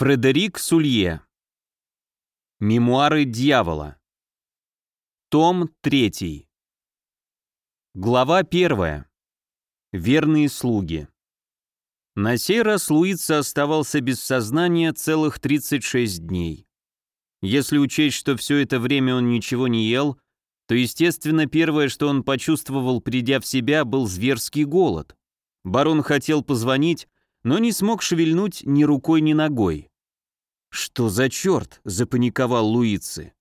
Фредерик Сулье. Мемуары дьявола. Том 3. Глава 1. Верные слуги. На сей раз Луица оставался без сознания целых 36 дней. Если учесть, что все это время он ничего не ел, то, естественно, первое, что он почувствовал, придя в себя, был зверский голод. Барон хотел позвонить, но не смог шевельнуть ни рукой, ни ногой. «Что за черт?» — запаниковал Луицы.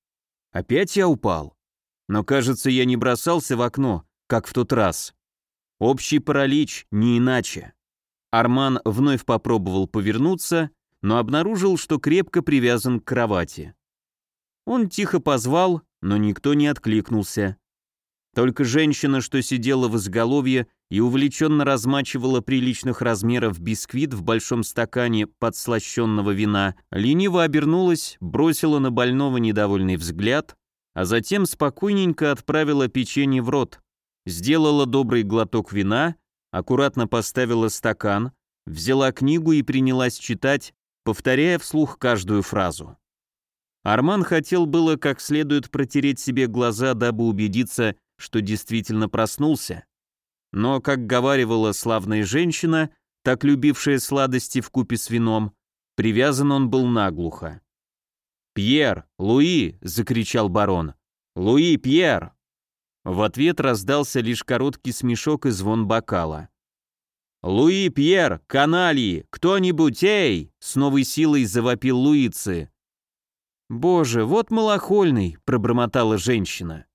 «Опять я упал? Но, кажется, я не бросался в окно, как в тот раз. Общий паралич, не иначе». Арман вновь попробовал повернуться, но обнаружил, что крепко привязан к кровати. Он тихо позвал, но никто не откликнулся. Только женщина, что сидела в изголовье и увлеченно размачивала приличных размеров бисквит в большом стакане подслащенного вина, лениво обернулась, бросила на больного недовольный взгляд, а затем спокойненько отправила печенье в рот, сделала добрый глоток вина, аккуратно поставила стакан, взяла книгу и принялась читать, повторяя вслух каждую фразу. Арман хотел было как следует протереть себе глаза, дабы убедиться, что действительно проснулся. Но, как говаривала славная женщина, так любившая сладости в купе с вином, привязан он был наглухо. «Пьер! Луи!» — закричал барон. «Луи, Пьер!» В ответ раздался лишь короткий смешок и звон бокала. «Луи, Пьер! Каналии! Кто-нибудь, эй!» — с новой силой завопил Луицы. «Боже, вот малохольный!» — пробормотала женщина.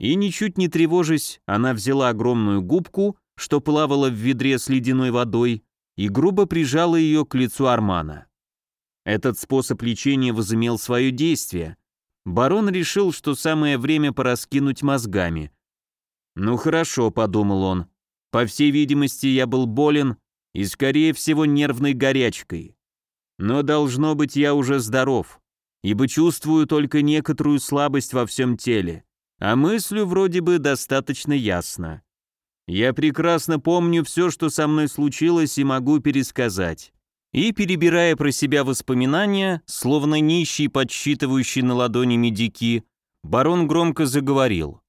И ничуть не тревожась, она взяла огромную губку, что плавала в ведре с ледяной водой, и грубо прижала ее к лицу Армана. Этот способ лечения возымел свое действие. Барон решил, что самое время пораскинуть мозгами. «Ну хорошо», — подумал он, — «по всей видимости, я был болен и, скорее всего, нервной горячкой. Но, должно быть, я уже здоров, ибо чувствую только некоторую слабость во всем теле а мыслю вроде бы достаточно ясно. Я прекрасно помню все, что со мной случилось, и могу пересказать. И, перебирая про себя воспоминания, словно нищий, подсчитывающий на ладони медики, барон громко заговорил.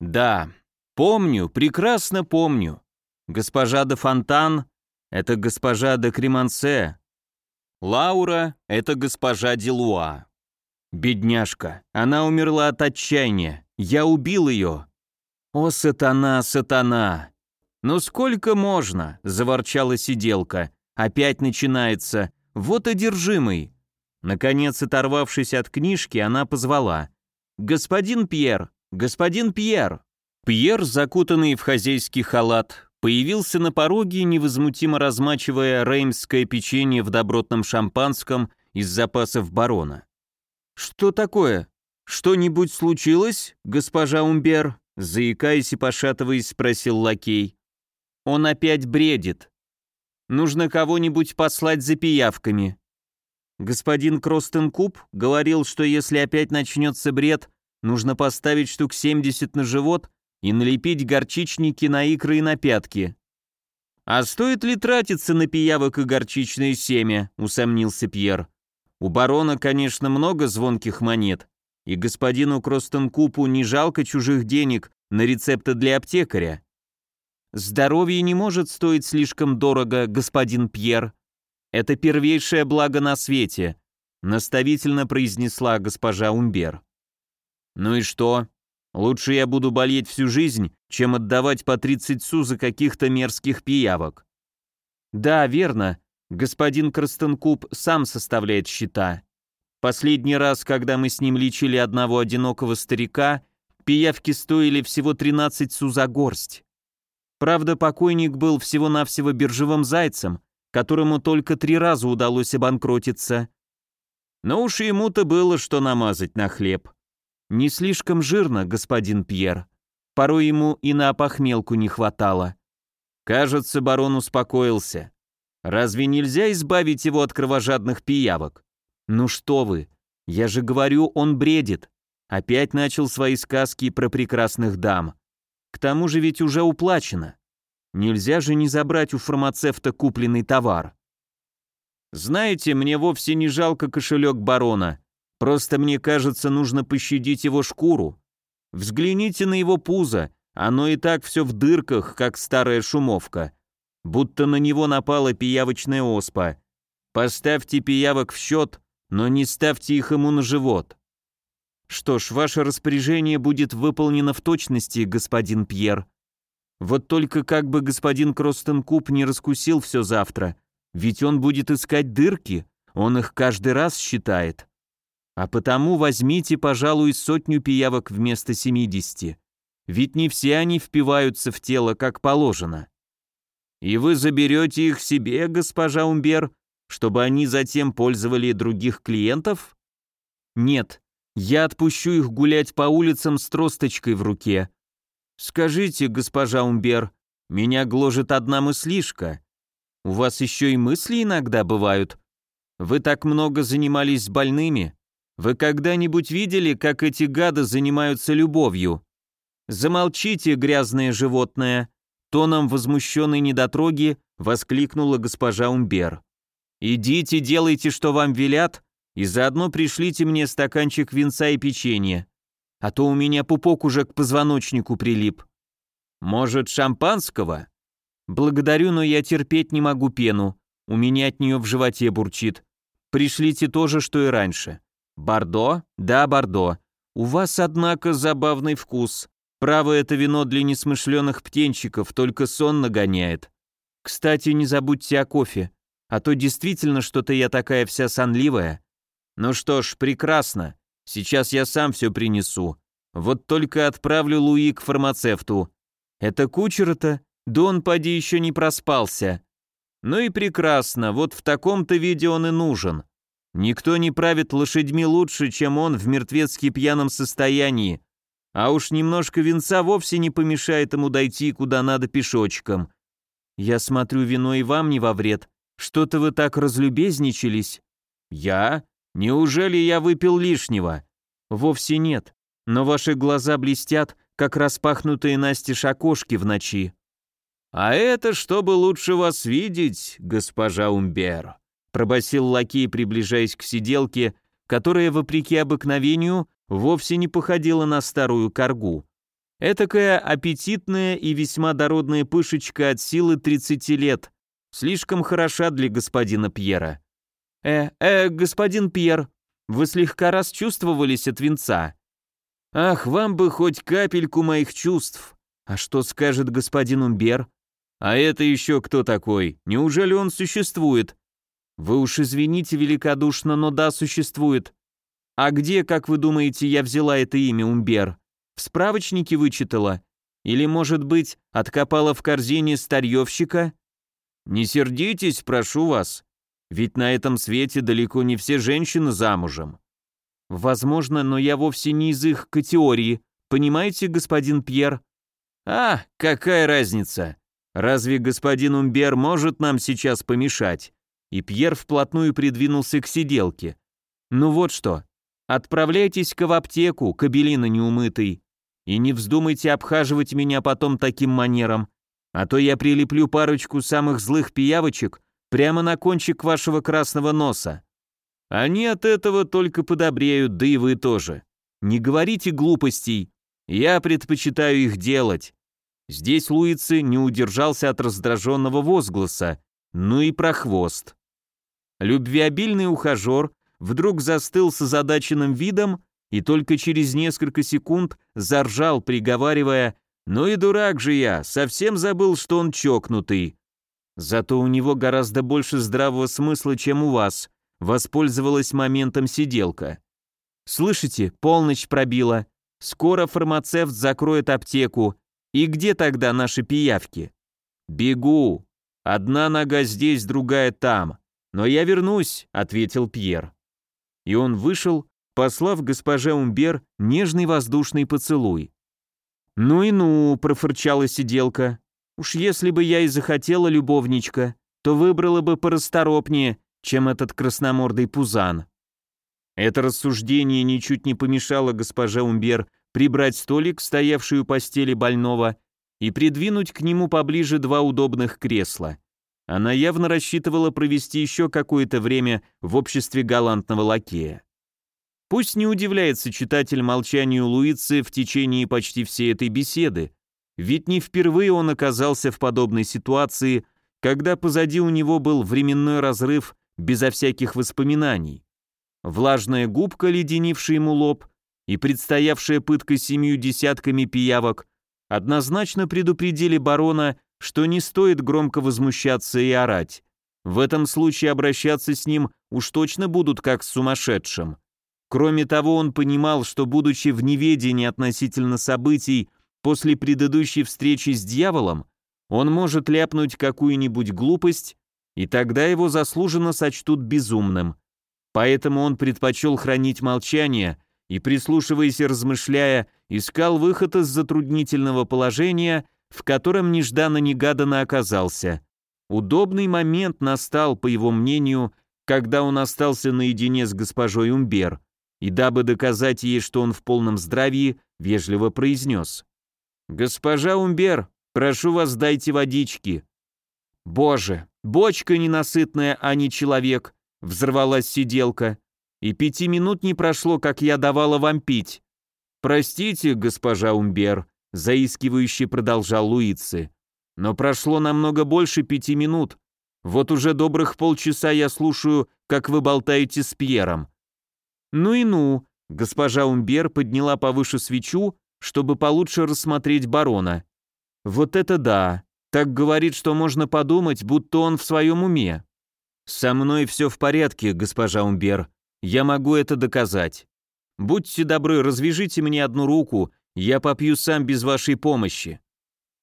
«Да, помню, прекрасно помню. Госпожа де Фонтан — это госпожа де Кремансе. Лаура — это госпожа Делуа. Бедняжка, она умерла от отчаяния. Я убил ее. О, сатана, сатана. Ну сколько можно? Заворчала сиделка. Опять начинается. Вот одержимый. Наконец, оторвавшись от книжки, она позвала. «Господин Пьер! Господин Пьер!» Пьер, закутанный в хозяйский халат, появился на пороге, невозмутимо размачивая реймское печенье в добротном шампанском из запасов барона. «Что такое? Что-нибудь случилось, госпожа Умбер?» Заикаясь и пошатываясь, спросил лакей. «Он опять бредит. Нужно кого-нибудь послать за пиявками». Господин Кростенкуб говорил, что если опять начнется бред, нужно поставить штук 70 на живот и налепить горчичники на икры и на пятки. «А стоит ли тратиться на пиявок и горчичное семя?» — усомнился Пьер. У барона, конечно, много звонких монет, и господину Кростенкупу не жалко чужих денег на рецепты для аптекаря. Здоровье не может стоить слишком дорого, господин Пьер. Это первейшее благо на свете, наставительно произнесла госпожа Умбер. Ну и что? Лучше я буду болеть всю жизнь, чем отдавать по 30 су за каких-то мерзких пиявок. Да, верно, Господин Крастенкуб сам составляет счета. Последний раз, когда мы с ним лечили одного одинокого старика, пиявки стоили всего 13 су за горсть. Правда, покойник был всего-навсего биржевым зайцем, которому только три раза удалось обанкротиться. Но уж ему-то было что намазать на хлеб. Не слишком жирно, господин Пьер. Порой ему и на опохмелку не хватало. Кажется, барон успокоился. Разве нельзя избавить его от кровожадных пиявок? Ну что вы, я же говорю, он бредит. Опять начал свои сказки про прекрасных дам. К тому же ведь уже уплачено. Нельзя же не забрать у фармацевта купленный товар. Знаете, мне вовсе не жалко кошелек барона. Просто мне кажется, нужно пощадить его шкуру. Взгляните на его пузо, оно и так все в дырках, как старая шумовка. Будто на него напала пиявочная оспа. Поставьте пиявок в счет, но не ставьте их ему на живот. Что ж, ваше распоряжение будет выполнено в точности, господин Пьер. Вот только как бы господин Кростенкуп не раскусил все завтра, ведь он будет искать дырки, он их каждый раз считает. А потому возьмите, пожалуй, сотню пиявок вместо семидесяти, ведь не все они впиваются в тело, как положено. И вы заберете их себе, госпожа Умбер, чтобы они затем пользовали других клиентов? Нет, я отпущу их гулять по улицам с тросточкой в руке, «Скажите, госпожа Умбер, меня гложет одна мыслишка. У вас еще и мысли иногда бывают. Вы так много занимались с больными. Вы когда-нибудь видели, как эти гады занимаются любовью? Замолчите, грязное животное!» Тоном возмущенной недотроги воскликнула госпожа Умбер. «Идите, делайте, что вам велят, и заодно пришлите мне стаканчик винца и печенья а то у меня пупок уже к позвоночнику прилип. Может, шампанского? Благодарю, но я терпеть не могу пену. У меня от нее в животе бурчит. Пришлите то же, что и раньше. Бордо? Да, бордо. У вас, однако, забавный вкус. Право, это вино для несмышленых птенчиков, только сон нагоняет. Кстати, не забудьте о кофе, а то действительно что-то я такая вся сонливая. Ну что ж, прекрасно. Сейчас я сам все принесу. Вот только отправлю Луи к фармацевту. Это кучер-то? Да он поди еще не проспался. Ну и прекрасно, вот в таком-то виде он и нужен. Никто не правит лошадьми лучше, чем он в мертвецки пьяном состоянии. А уж немножко винца вовсе не помешает ему дойти куда надо пешочком. Я смотрю, вино и вам не во вред. Что-то вы так разлюбезничались. Я? Неужели я выпил лишнего? Вовсе нет. Но ваши глаза блестят, как распахнутые настежь окошки в ночи. А это чтобы лучше вас видеть, госпожа Умбер, пробасил лакей, приближаясь к сиделке, которая, вопреки обыкновению, вовсе не походила на старую коргу. Этакая аппетитная и весьма дородная пышечка от силы 30 лет, слишком хороша для господина Пьера. «Э, э, господин Пьер, вы слегка расчувствовались от венца». «Ах, вам бы хоть капельку моих чувств. А что скажет господин Умбер? А это еще кто такой? Неужели он существует?» «Вы уж извините великодушно, но да, существует. А где, как вы думаете, я взяла это имя Умбер? В справочнике вычитала? Или, может быть, откопала в корзине старьевщика?» «Не сердитесь, прошу вас. Ведь на этом свете далеко не все женщины замужем. Возможно, но я вовсе не из их категории. Понимаете, господин Пьер? А, какая разница? Разве господин Умбер может нам сейчас помешать? И Пьер вплотную придвинулся к сиделке. Ну вот что, отправляйтесь-ка в аптеку, кабелина неумытый, и не вздумайте обхаживать меня потом таким манером, а то я прилеплю парочку самых злых пиявочек Прямо на кончик вашего красного носа. Они от этого только подобреют, да и вы тоже. Не говорите глупостей, я предпочитаю их делать. Здесь Луицы не удержался от раздраженного возгласа, ну и про хвост. Любвеобильный ухажер вдруг застыл с озадаченным видом и только через несколько секунд заржал, приговаривая «Ну и дурак же я, совсем забыл, что он чокнутый». Зато у него гораздо больше здравого смысла, чем у вас. Воспользовалась моментом сиделка. Слышите, полночь пробила. Скоро фармацевт закроет аптеку. И где тогда наши пиявки? Бегу. Одна нога здесь, другая там. Но я вернусь, ответил Пьер. И он вышел, послав госпоже Умбер нежный воздушный поцелуй. «Ну и ну», — профырчала сиделка, Уж если бы я и захотела любовничка, то выбрала бы порасторопнее, чем этот красномордый пузан. Это рассуждение ничуть не помешало госпоже Умбер прибрать столик, стоявший у постели больного, и придвинуть к нему поближе два удобных кресла. Она явно рассчитывала провести еще какое-то время в обществе галантного лакея. Пусть не удивляется читатель молчанию Луицы в течение почти всей этой беседы, ведь не впервые он оказался в подобной ситуации, когда позади у него был временной разрыв безо всяких воспоминаний. Влажная губка, леденившая ему лоб, и предстоявшая пытка семью десятками пиявок однозначно предупредили барона, что не стоит громко возмущаться и орать. В этом случае обращаться с ним уж точно будут как с сумасшедшим. Кроме того, он понимал, что, будучи в неведении относительно событий после предыдущей встречи с дьяволом, он может ляпнуть какую-нибудь глупость, и тогда его заслуженно сочтут безумным. Поэтому он предпочел хранить молчание и, прислушиваясь и размышляя, искал выход из затруднительного положения, в котором нежданно-негаданно оказался. Удобный момент настал, по его мнению, когда он остался наедине с госпожой Умбер, и дабы доказать ей, что он в полном здравии, вежливо произнес. «Госпожа Умбер, прошу вас, дайте водички». «Боже, бочка ненасытная, а не человек», — взорвалась сиделка. «И пяти минут не прошло, как я давала вам пить». «Простите, госпожа Умбер», — заискивающе продолжал Луицы. «Но прошло намного больше пяти минут. Вот уже добрых полчаса я слушаю, как вы болтаете с Пьером. «Ну и ну!» Госпожа Умбер подняла повыше свечу, чтобы получше рассмотреть барона. «Вот это да! Так говорит, что можно подумать, будто он в своем уме». «Со мной все в порядке, госпожа Умбер. Я могу это доказать. Будьте добры, развяжите мне одну руку, я попью сам без вашей помощи».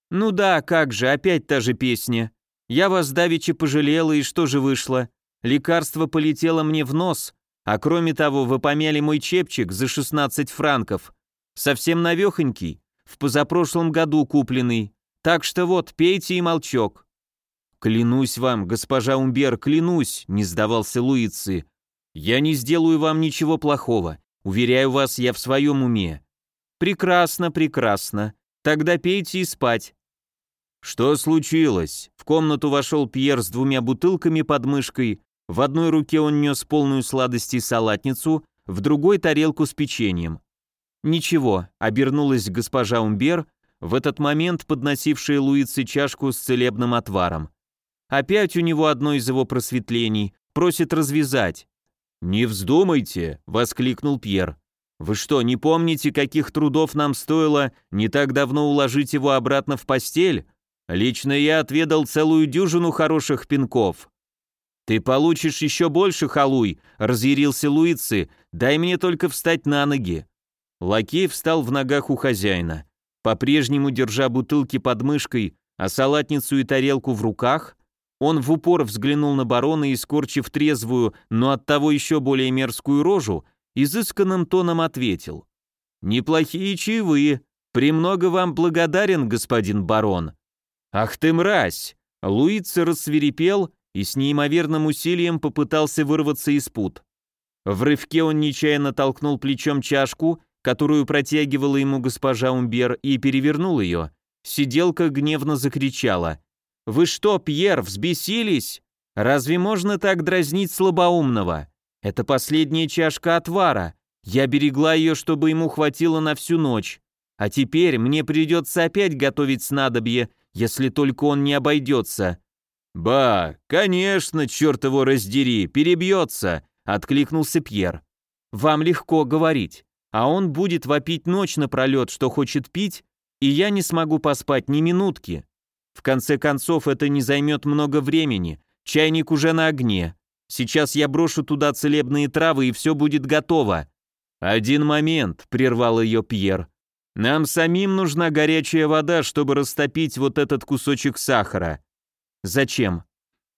«Ну да, как же, опять та же песня. Я вас давеча пожалела, и что же вышло? Лекарство полетело мне в нос, а кроме того, вы помяли мой чепчик за 16 франков. Совсем навехонький, в позапрошлом году купленный. Так что вот, пейте и молчок». «Клянусь вам, госпожа Умбер, клянусь», — не сдавался Луицы. «Я не сделаю вам ничего плохого. Уверяю вас, я в своем уме». «Прекрасно, прекрасно. Тогда пейте и спать». «Что случилось?» В комнату вошел Пьер с двумя бутылками под мышкой в одной руке он нес полную сладостей салатницу, в другой тарелку с печеньем. «Ничего», — обернулась госпожа Умбер, в этот момент подносившая Луице чашку с целебным отваром. Опять у него одно из его просветлений, просит развязать. «Не вздумайте», — воскликнул Пьер. «Вы что, не помните, каких трудов нам стоило не так давно уложить его обратно в постель? Лично я отведал целую дюжину хороших пинков». «Ты получишь еще больше, халуй!» — разъярился Луицы. «Дай мне только встать на ноги!» Лакей встал в ногах у хозяина. По-прежнему, держа бутылки под мышкой, а салатницу и тарелку в руках, он в упор взглянул на барона и, скорчив трезвую, но оттого еще более мерзкую рожу, изысканным тоном ответил. «Неплохие чаевые. Премного вам благодарен, господин барон». «Ах ты мразь!» Луица рассверепел и с неимоверным усилием попытался вырваться из пут. В рывке он нечаянно толкнул плечом чашку, которую протягивала ему госпожа Умбер, и перевернул ее. Сиделка гневно закричала. «Вы что, Пьер, взбесились? Разве можно так дразнить слабоумного? Это последняя чашка отвара. Я берегла ее, чтобы ему хватило на всю ночь. А теперь мне придется опять готовить снадобье, если только он не обойдется. «Ба, конечно, черт его раздери, перебьется», — откликнулся Пьер. «Вам легко говорить, а он будет вопить ночь напролет, что хочет пить, и я не смогу поспать ни минутки. В конце концов, это не займет много времени, чайник уже на огне. Сейчас я брошу туда целебные травы, и все будет готово». «Один момент», — прервал ее Пьер. «Нам самим нужна горячая вода, чтобы растопить вот этот кусочек сахара. Зачем?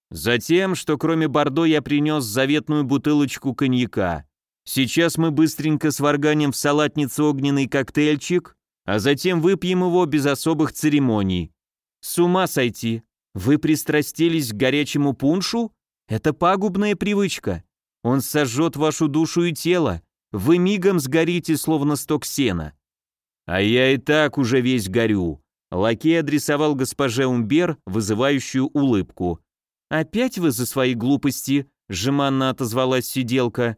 Затем, что кроме бордо я принес заветную бутылочку коньяка. Сейчас мы быстренько сварганим в салатнице огненный коктейльчик, а затем выпьем его без особых церемоний. С ума сойти. Вы пристрастились к горячему пуншу? Это пагубная привычка. Он сожжет вашу душу и тело. Вы мигом сгорите, словно сток сена. А я и так уже весь горю. Лакей адресовал госпоже Умбер вызывающую улыбку. «Опять вы за свои глупости?» — жеманно отозвалась сиделка.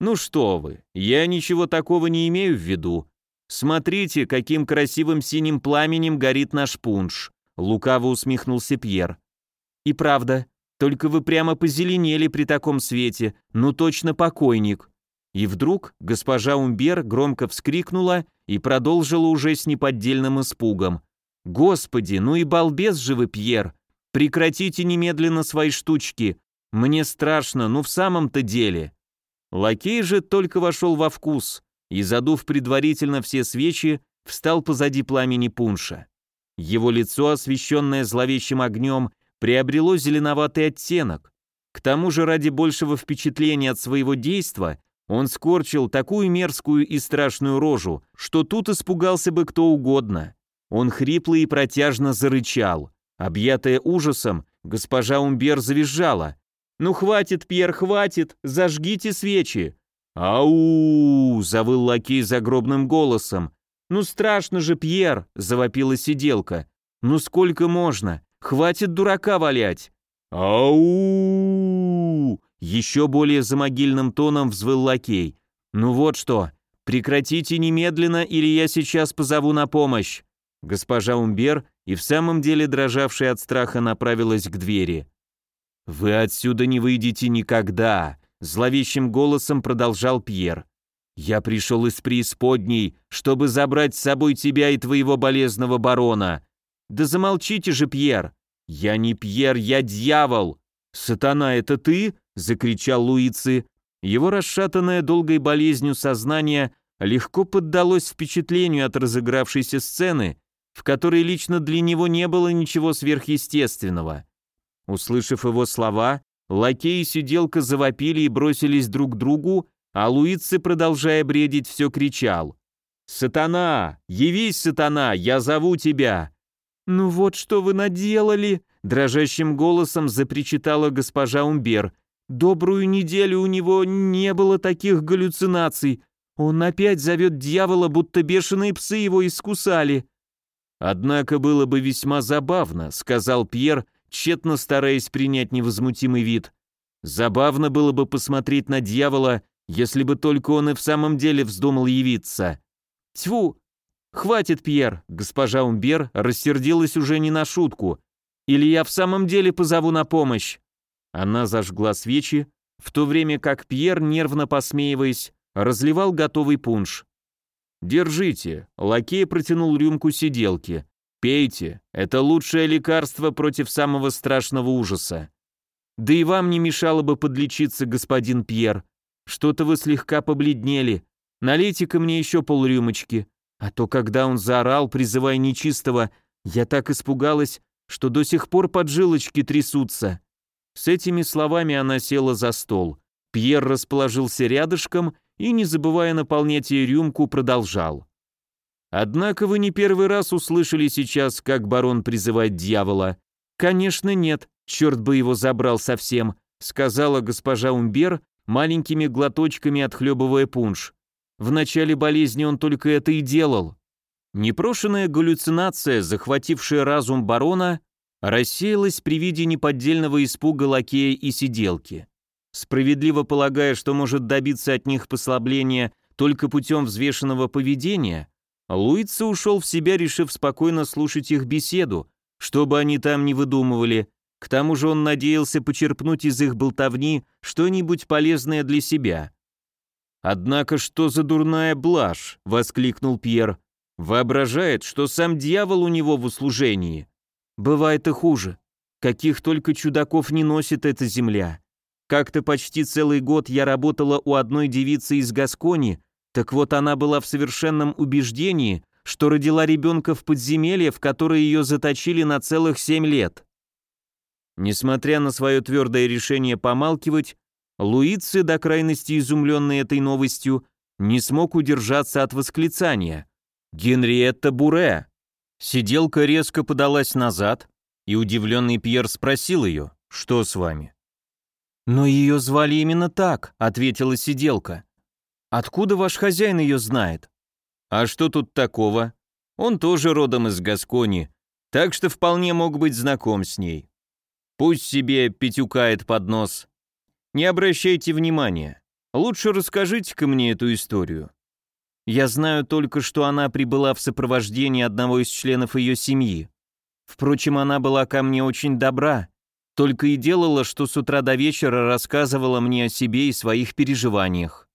«Ну что вы, я ничего такого не имею в виду. Смотрите, каким красивым синим пламенем горит наш пунш», — лукаво усмехнулся Пьер. «И правда, только вы прямо позеленели при таком свете, ну точно покойник». И вдруг госпожа Умбер громко вскрикнула и продолжила уже с неподдельным испугом. «Господи, ну и балбес же вы, Пьер! Прекратите немедленно свои штучки! Мне страшно, ну в самом-то деле!» Лакей же только вошел во вкус и, задув предварительно все свечи, встал позади пламени пунша. Его лицо, освещенное зловещим огнем, приобрело зеленоватый оттенок. К тому же ради большего впечатления от своего действа он скорчил такую мерзкую и страшную рожу, что тут испугался бы кто угодно. Он хрипло и протяжно зарычал. Объятая ужасом, госпожа Умбер завизжала. «Ну хватит, Пьер, хватит! Зажгите свечи!» «Ау!» — завыл лакей загробным голосом. «Ну страшно же, Пьер!» — завопила сиделка. «Ну сколько можно? Хватит дурака валять!» «Ау!» Еще более замогильным тоном взвыл лакей. «Ну вот что, прекратите немедленно, или я сейчас позову на помощь!» Госпожа Умбер и в самом деле дрожавшая от страха направилась к двери. «Вы отсюда не выйдете никогда!» Зловещим голосом продолжал Пьер. «Я пришел из преисподней, чтобы забрать с собой тебя и твоего болезного барона. Да замолчите же, Пьер! Я не Пьер, я дьявол! Сатана, это ты?» — закричал Луици. Его расшатанное долгой болезнью сознание легко поддалось впечатлению от разыгравшейся сцены, в которой лично для него не было ничего сверхъестественного. Услышав его слова, лакей и сиделка завопили и бросились друг к другу, а Луици, продолжая бредить, все кричал. «Сатана! Явись, сатана! Я зову тебя!» «Ну вот что вы наделали!» Дрожащим голосом запричитала госпожа Умбер. «Добрую неделю у него не было таких галлюцинаций. Он опять зовет дьявола, будто бешеные псы его искусали». «Однако было бы весьма забавно», — сказал Пьер, тщетно стараясь принять невозмутимый вид. «Забавно было бы посмотреть на дьявола, если бы только он и в самом деле вздумал явиться». «Тьфу! Хватит, Пьер!» Госпожа Умбер рассердилась уже не на шутку. «Или я в самом деле позову на помощь?» Она зажгла свечи, в то время как Пьер, нервно посмеиваясь, разливал готовый пунш. «Держите», — лакей протянул рюмку сиделки. «Пейте, это лучшее лекарство против самого страшного ужаса. Да и вам не мешало бы подлечиться, господин Пьер. Что-то вы слегка побледнели. Налейте-ка мне еще полрюмочки. А то, когда он заорал, призывая нечистого, я так испугалась, что до сих пор поджилочки трясутся». С этими словами она села за стол. Пьер расположился рядышком и, не забывая наполнять ей рюмку, продолжал. Однако вы не первый раз услышали сейчас, как барон призывает дьявола. Конечно, нет, черт бы его забрал совсем, сказала госпожа Умбер, маленькими глоточками отхлебывая пунш. В начале болезни он только это и делал. Непрошенная галлюцинация, захватившая разум барона, рассеялась при виде неподдельного испуга лакея и сиделки. Справедливо полагая, что может добиться от них послабления только путем взвешенного поведения, Луица ушел в себя, решив спокойно слушать их беседу, что бы они там ни выдумывали. К тому же он надеялся почерпнуть из их болтовни что-нибудь полезное для себя. «Однако что за дурная блажь?» — воскликнул Пьер. «Воображает, что сам дьявол у него в услужении. Бывает и хуже. Каких только чудаков не носит эта земля. Как-то почти целый год я работала у одной девицы из Гаскони, так вот она была в совершенном убеждении, что родила ребенка в подземелье, в которое ее заточили на целых семь лет. Несмотря на свое твердое решение помалкивать, Луици, до крайности изумленный этой новостью, не смог удержаться от восклицания. «Генриетта Буре!» Сиделка резко подалась назад, и удивленный Пьер спросил ее, «Что с вами?» «Но ее звали именно так», — ответила сиделка. Откуда ваш хозяин ее знает? А что тут такого? Он тоже родом из Гаскони, так что вполне мог быть знаком с ней. Пусть себе пятюкает под нос. Не обращайте внимания. Лучше расскажите-ка мне эту историю. Я знаю только, что она прибыла в сопровождении одного из членов ее семьи. Впрочем, она была ко мне очень добра, только и делала, что с утра до вечера рассказывала мне о себе и своих переживаниях.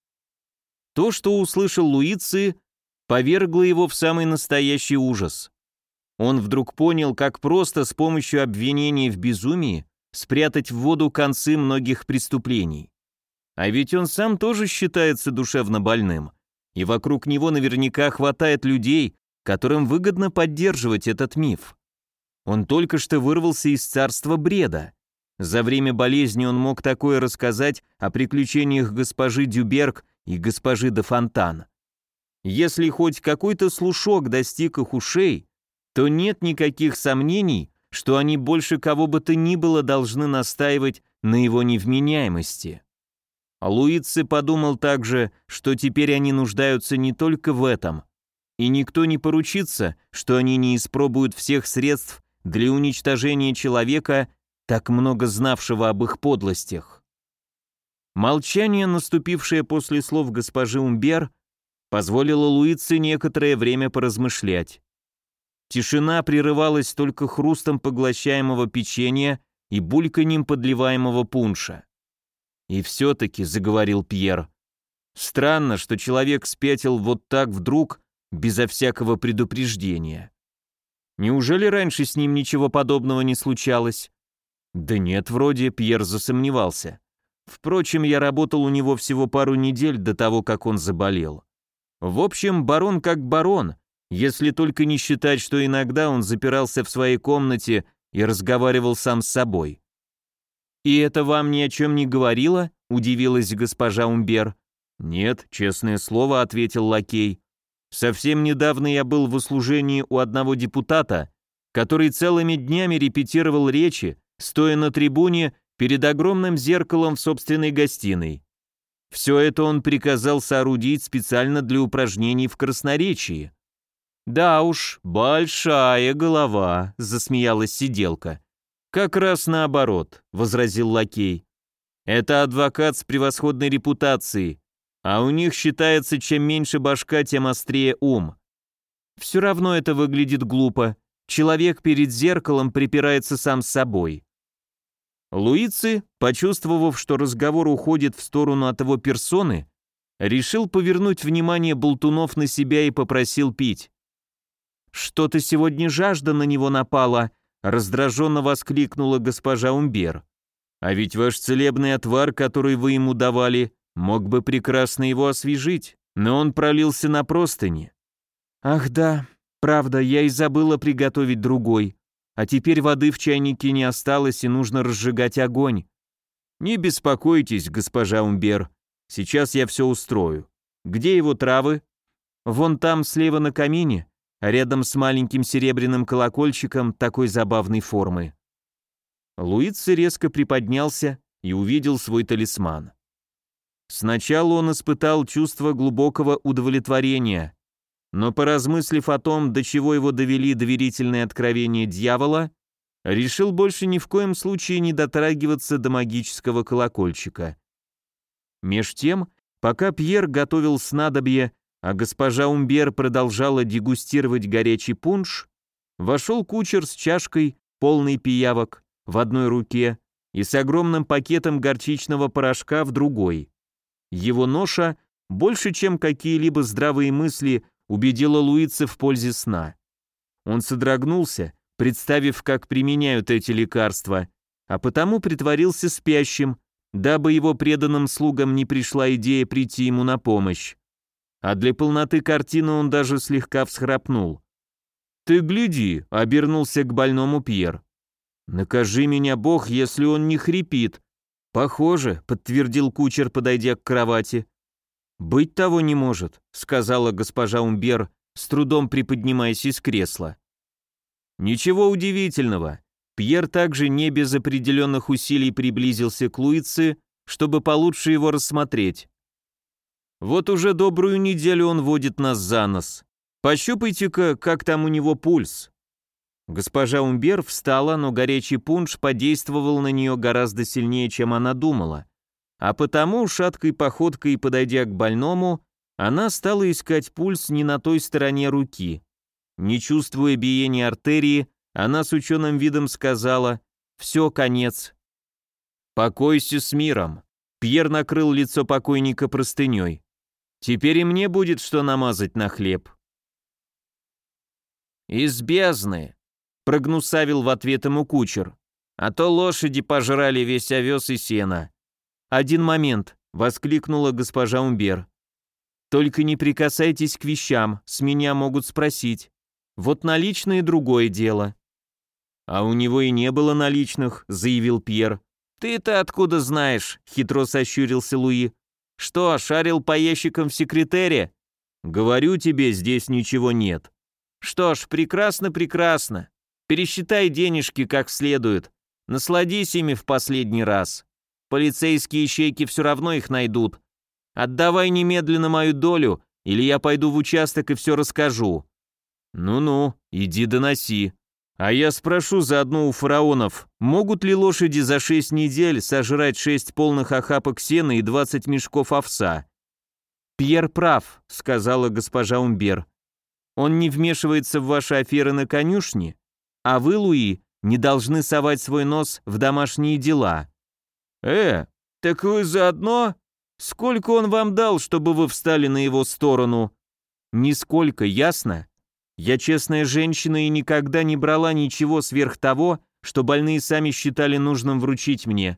То, что услышал Луици, повергло его в самый настоящий ужас. Он вдруг понял, как просто с помощью обвинений в безумии спрятать в воду концы многих преступлений. А ведь он сам тоже считается душевно больным, и вокруг него наверняка хватает людей, которым выгодно поддерживать этот миф. Он только что вырвался из царства бреда. За время болезни он мог такое рассказать о приключениях госпожи Дюберг и госпожи де Фонтан. Если хоть какой-то слушок достиг их ушей, то нет никаких сомнений, что они больше кого бы то ни было должны настаивать на его невменяемости. Луици подумал также, что теперь они нуждаются не только в этом, и никто не поручится, что они не испробуют всех средств для уничтожения человека, так много знавшего об их подлостях. Молчание, наступившее после слов госпожи Умбер, позволило Луице некоторое время поразмышлять. Тишина прерывалась только хрустом поглощаемого печенья и бульканьем подливаемого пунша. «И все-таки», — заговорил Пьер, — «странно, что человек спятил вот так вдруг, безо всякого предупреждения. Неужели раньше с ним ничего подобного не случалось?» «Да нет, вроде», — Пьер засомневался. «Впрочем, я работал у него всего пару недель до того, как он заболел. В общем, барон как барон, если только не считать, что иногда он запирался в своей комнате и разговаривал сам с собой. «И это вам ни о чем не говорило?» — удивилась госпожа Умбер. «Нет, честное слово», — ответил лакей. «Совсем недавно я был в услужении у одного депутата, который целыми днями репетировал речи, стоя на трибуне перед огромным зеркалом в собственной гостиной. Все это он приказал соорудить специально для упражнений в красноречии. «Да уж, большая голова», — засмеялась сиделка. «Как раз наоборот», — возразил лакей. «Это адвокат с превосходной репутацией, а у них считается, чем меньше башка, тем острее ум. Все равно это выглядит глупо. Человек перед зеркалом припирается сам с собой». Луици, почувствовав, что разговор уходит в сторону от его персоны, решил повернуть внимание болтунов на себя и попросил пить. «Что-то сегодня жажда на него напала», — раздраженно воскликнула госпожа Умбер. «А ведь ваш целебный отвар, который вы ему давали, мог бы прекрасно его освежить, но он пролился на простыни». «Ах да, правда, я и забыла приготовить другой. А теперь воды в чайнике не осталось, и нужно разжигать огонь». «Не беспокойтесь, госпожа Умбер, сейчас я все устрою. Где его травы?» «Вон там, слева на камине», рядом с маленьким серебряным колокольчиком такой забавной формы. Луици резко приподнялся и увидел свой талисман. Сначала он испытал чувство глубокого удовлетворения, но поразмыслив о том, до чего его довели доверительные откровения дьявола, решил больше ни в коем случае не дотрагиваться до магического колокольчика. Меж тем, пока Пьер готовил снадобье, а госпожа Умбер продолжала дегустировать горячий пунш, вошел кучер с чашкой, полный пиявок, в одной руке и с огромным пакетом горчичного порошка в другой. Его ноша, больше чем какие-либо здравые мысли, убедила Луица в пользе сна. Он содрогнулся, представив, как применяют эти лекарства, а потому притворился спящим, дабы его преданным слугам не пришла идея прийти ему на помощь а для полноты картины он даже слегка всхрапнул. «Ты гляди», — обернулся к больному Пьер. «Накажи меня, Бог, если он не хрипит». «Похоже», — подтвердил кучер, подойдя к кровати. «Быть того не может», — сказала госпожа Умбер, с трудом приподнимаясь из кресла. Ничего удивительного. Пьер также не без определенных усилий приблизился к Луице, чтобы получше его рассмотреть. Вот уже добрую неделю он водит нас за нос. Пощупайте-ка, как там у него пульс». Госпожа Умбер встала, но горячий пунш подействовал на нее гораздо сильнее, чем она думала. А потому, шаткой походкой подойдя к больному, она стала искать пульс не на той стороне руки. Не чувствуя биения артерии, она с ученым видом сказала «Все, конец». «Покойся с миром». Пьер накрыл лицо покойника простыней. «Теперь и мне будет что намазать на хлеб». «Из бездны», — прогнусавил в ответ ему кучер. «А то лошади пожрали весь овес и сено». «Один момент», — воскликнула госпожа Умбер. «Только не прикасайтесь к вещам, с меня могут спросить. Вот наличные другое дело». «А у него и не было наличных», — заявил Пьер. «Ты-то откуда знаешь?» — хитро сощурился Луи. «Что, шарил по ящикам в секретере?» «Говорю тебе, здесь ничего нет». «Что ж, прекрасно-прекрасно. Пересчитай денежки как следует. Насладись ими в последний раз. Полицейские ищейки все равно их найдут. Отдавай немедленно мою долю, или я пойду в участок и все расскажу». «Ну-ну, иди доноси», а я спрошу заодно у фараонов, могут ли лошади за шесть недель сожрать шесть полных охапок сена и двадцать мешков овса? «Пьер прав», — сказала госпожа Умбер. «Он не вмешивается в ваши аферы на конюшне, а вы, Луи, не должны совать свой нос в домашние дела». «Э, так вы заодно? Сколько он вам дал, чтобы вы встали на его сторону?» «Нисколько, ясно? Я честная женщина и никогда не брала ничего сверх того, что больные сами считали нужным вручить мне.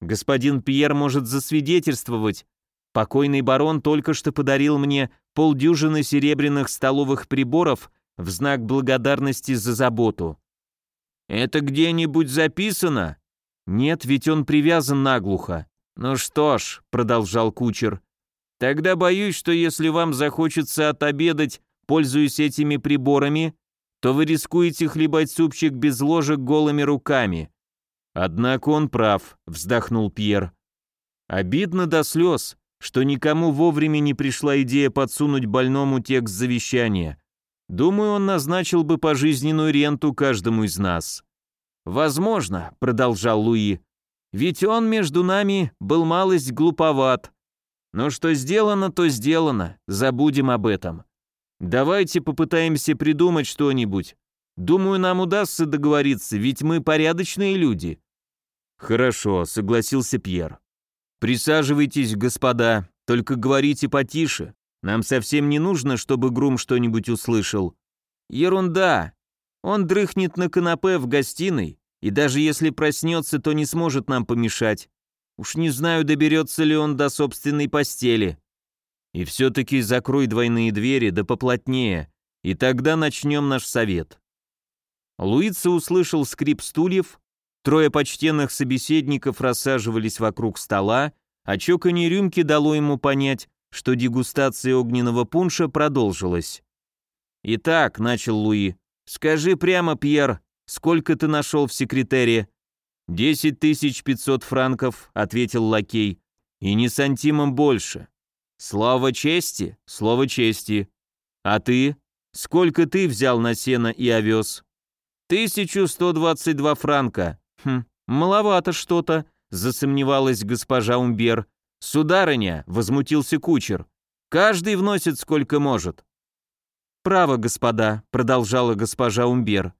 Господин Пьер может засвидетельствовать. Покойный барон только что подарил мне полдюжины серебряных столовых приборов в знак благодарности за заботу. Это где-нибудь записано? Нет, ведь он привязан наглухо. Ну что ж, продолжал кучер, тогда боюсь, что если вам захочется отобедать пользуясь этими приборами, то вы рискуете хлебать супчик без ложек голыми руками. Однако он прав, вздохнул Пьер. Обидно до слез, что никому вовремя не пришла идея подсунуть больному текст завещания. Думаю, он назначил бы пожизненную ренту каждому из нас. Возможно, продолжал Луи, ведь он между нами был малость глуповат. Но что сделано, то сделано, забудем об этом. Давайте попытаемся придумать что-нибудь. Думаю, нам удастся договориться, ведь мы порядочные люди». «Хорошо», — согласился Пьер. «Присаживайтесь, господа, только говорите потише. Нам совсем не нужно, чтобы Грум что-нибудь услышал». «Ерунда. Он дрыхнет на канапе в гостиной, и даже если проснется, то не сможет нам помешать. Уж не знаю, доберется ли он до собственной постели». И все-таки закрой двойные двери, да поплотнее, и тогда начнем наш совет». Луица услышал скрип стульев, трое почтенных собеседников рассаживались вокруг стола, а чоканье рюмки дало ему понять, что дегустация огненного пунша продолжилась. «Итак», — начал Луи, — «скажи прямо, Пьер, сколько ты нашел в секретаре?» «Десять тысяч пятьсот франков», — ответил лакей, — «и не сантимом больше». Слово чести? Слово чести. А ты? Сколько ты взял на сено и овес? Тысячу сто двадцать два франка. Хм, маловато что-то, засомневалась госпожа Умбер. Сударыня, возмутился кучер. Каждый вносит сколько может. «Право, господа», — продолжала госпожа Умбер.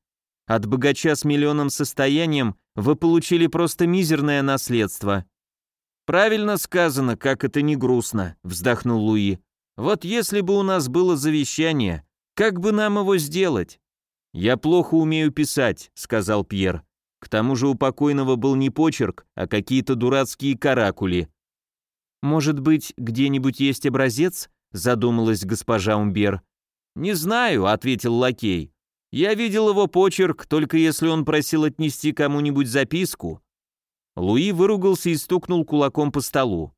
«От богача с миллионным состоянием вы получили просто мизерное наследство. «Правильно сказано, как это не грустно», — вздохнул Луи. «Вот если бы у нас было завещание, как бы нам его сделать?» «Я плохо умею писать», — сказал Пьер. «К тому же у покойного был не почерк, а какие-то дурацкие каракули». «Может быть, где-нибудь есть образец?» — задумалась госпожа Умбер. «Не знаю», — ответил лакей. «Я видел его почерк, только если он просил отнести кому-нибудь записку, Луи выругался и стукнул кулаком по столу.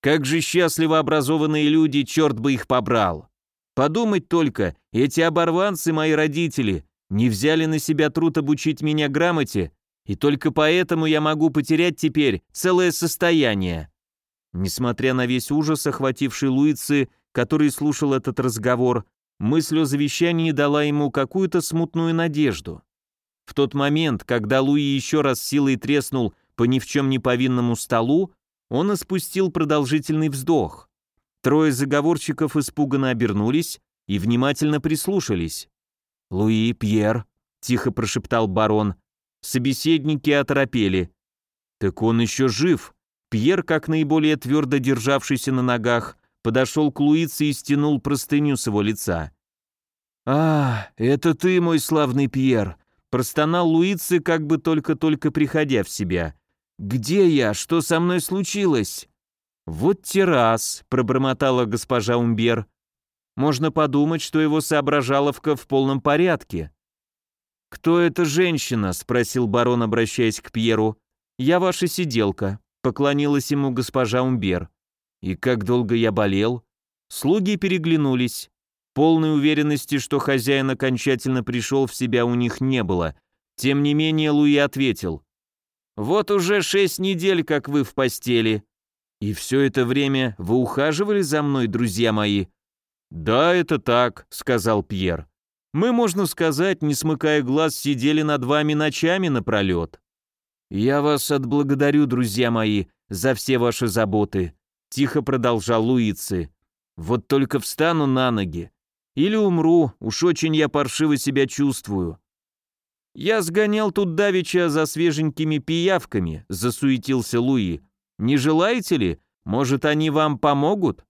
«Как же счастливо образованные люди, черт бы их побрал! Подумать только, эти оборванцы, мои родители, не взяли на себя труд обучить меня грамоте, и только поэтому я могу потерять теперь целое состояние». Несмотря на весь ужас, охвативший Луицы, который слушал этот разговор, мысль о завещании дала ему какую-то смутную надежду. В тот момент, когда Луи еще раз силой треснул по ни в чем не повинному столу, он испустил продолжительный вздох. Трое заговорщиков испуганно обернулись и внимательно прислушались. «Луи, Пьер», — тихо прошептал барон. Собеседники оторопели. «Так он еще жив!» Пьер, как наиболее твердо державшийся на ногах, подошел к Луице и стянул простыню с его лица. «А, это ты, мой славный Пьер!» Простонал Луицы, как бы только-только приходя в себя. «Где я? Что со мной случилось?» «Вот террас», — пробормотала госпожа Умбер. «Можно подумать, что его соображаловка в полном порядке». «Кто эта женщина?» — спросил барон, обращаясь к Пьеру. «Я ваша сиделка», — поклонилась ему госпожа Умбер. «И как долго я болел?» Слуги переглянулись. Полной уверенности, что хозяин окончательно пришел в себя, у них не было. Тем не менее, Луи ответил. «Вот уже шесть недель, как вы в постели. И все это время вы ухаживали за мной, друзья мои?» «Да, это так», — сказал Пьер. «Мы, можно сказать, не смыкая глаз, сидели над вами ночами напролет». «Я вас отблагодарю, друзья мои, за все ваши заботы», — тихо продолжал Луицы. «Вот только встану на ноги, или умру, уж очень я паршиво себя чувствую. Я сгонял тут давеча за свеженькими пиявками, засуетился Луи. Не желаете ли? Может, они вам помогут?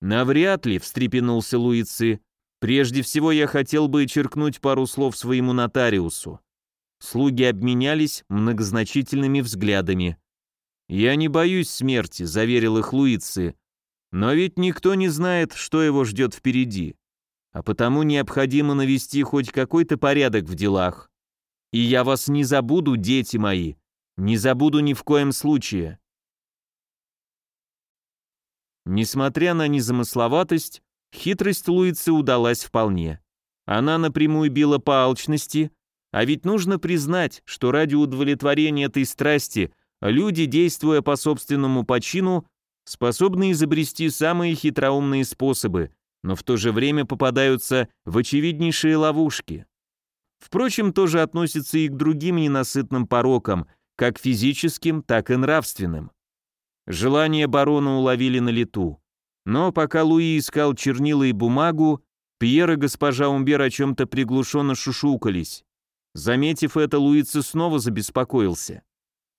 Навряд ли, встрепенулся Луицы. Прежде всего я хотел бы черкнуть пару слов своему нотариусу. Слуги обменялись многозначительными взглядами. «Я не боюсь смерти», — заверил их Луицы. «Но ведь никто не знает, что его ждет впереди а потому необходимо навести хоть какой-то порядок в делах. И я вас не забуду, дети мои, не забуду ни в коем случае. Несмотря на незамысловатость, хитрость Луицы удалась вполне. Она напрямую била по алчности, а ведь нужно признать, что ради удовлетворения этой страсти люди, действуя по собственному почину, способны изобрести самые хитроумные способы, но в то же время попадаются в очевиднейшие ловушки. Впрочем, тоже относится и к другим ненасытным порокам, как физическим, так и нравственным. Желание барона уловили на лету. Но пока Луи искал чернила и бумагу, Пьер и госпожа Умбер о чем-то приглушенно шушукались. Заметив это, Луица снова забеспокоился.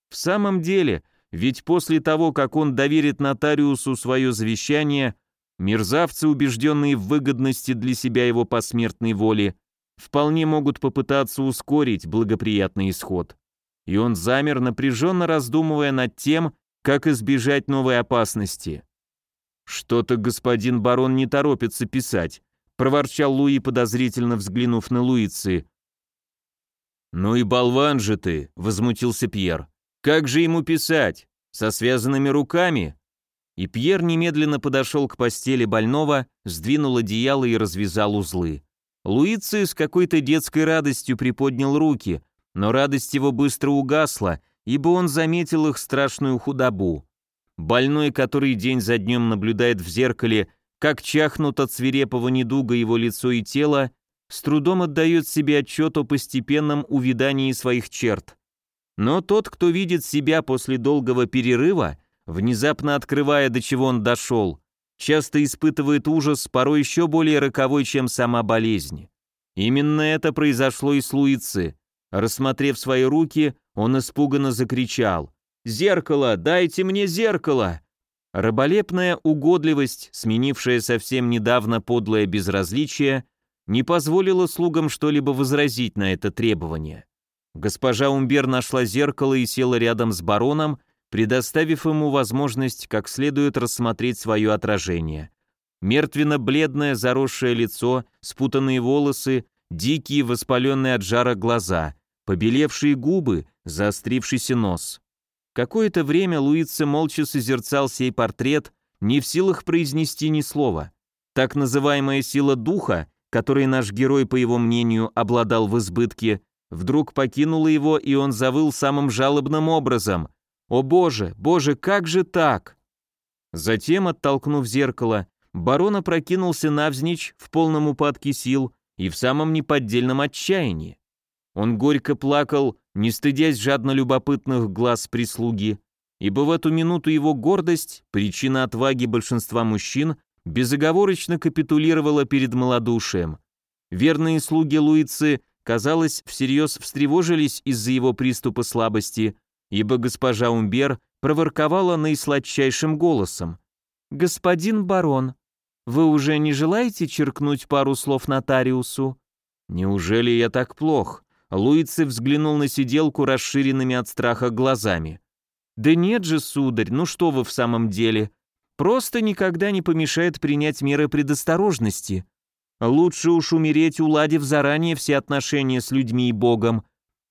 В самом деле, ведь после того, как он доверит нотариусу свое завещание, Мерзавцы, убежденные в выгодности для себя его посмертной воли, вполне могут попытаться ускорить благоприятный исход. И он замер, напряженно раздумывая над тем, как избежать новой опасности. «Что-то господин барон не торопится писать», — проворчал Луи, подозрительно взглянув на Луицы. «Ну и болван же ты», — возмутился Пьер. «Как же ему писать? Со связанными руками? И Пьер немедленно подошел к постели больного, сдвинул одеяло и развязал узлы. Луици с какой-то детской радостью приподнял руки, но радость его быстро угасла, ибо он заметил их страшную худобу. Больной, который день за днем наблюдает в зеркале, как чахнут от свирепого недуга его лицо и тело, с трудом отдает себе отчет о постепенном увядании своих черт. Но тот, кто видит себя после долгого перерыва, внезапно открывая, до чего он дошел, часто испытывает ужас, порой еще более роковой, чем сама болезнь. Именно это произошло и с Луицы. Рассмотрев свои руки, он испуганно закричал «Зеркало! Дайте мне зеркало!» Раболепная угодливость, сменившая совсем недавно подлое безразличие, не позволила слугам что-либо возразить на это требование. Госпожа Умбер нашла зеркало и села рядом с бароном, предоставив ему возможность как следует рассмотреть свое отражение. Мертвенно-бледное заросшее лицо, спутанные волосы, дикие, воспаленные от жара глаза, побелевшие губы, заострившийся нос. Какое-то время Луица молча созерцал сей портрет, не в силах произнести ни слова. Так называемая сила духа, которой наш герой, по его мнению, обладал в избытке, вдруг покинула его, и он завыл самым жалобным образом – «О боже, боже, как же так?» Затем, оттолкнув зеркало, барон опрокинулся навзничь в полном упадке сил и в самом неподдельном отчаянии. Он горько плакал, не стыдясь жадно любопытных глаз прислуги, ибо в эту минуту его гордость, причина отваги большинства мужчин, безоговорочно капитулировала перед малодушием. Верные слуги Луицы, казалось, всерьез встревожились из-за его приступа слабости, ибо госпожа Умбер проворковала наисладчайшим голосом. «Господин барон, вы уже не желаете черкнуть пару слов нотариусу?» «Неужели я так плох?» Луицы взглянул на сиделку расширенными от страха глазами. «Да нет же, сударь, ну что вы в самом деле? Просто никогда не помешает принять меры предосторожности. Лучше уж умереть, уладив заранее все отношения с людьми и Богом.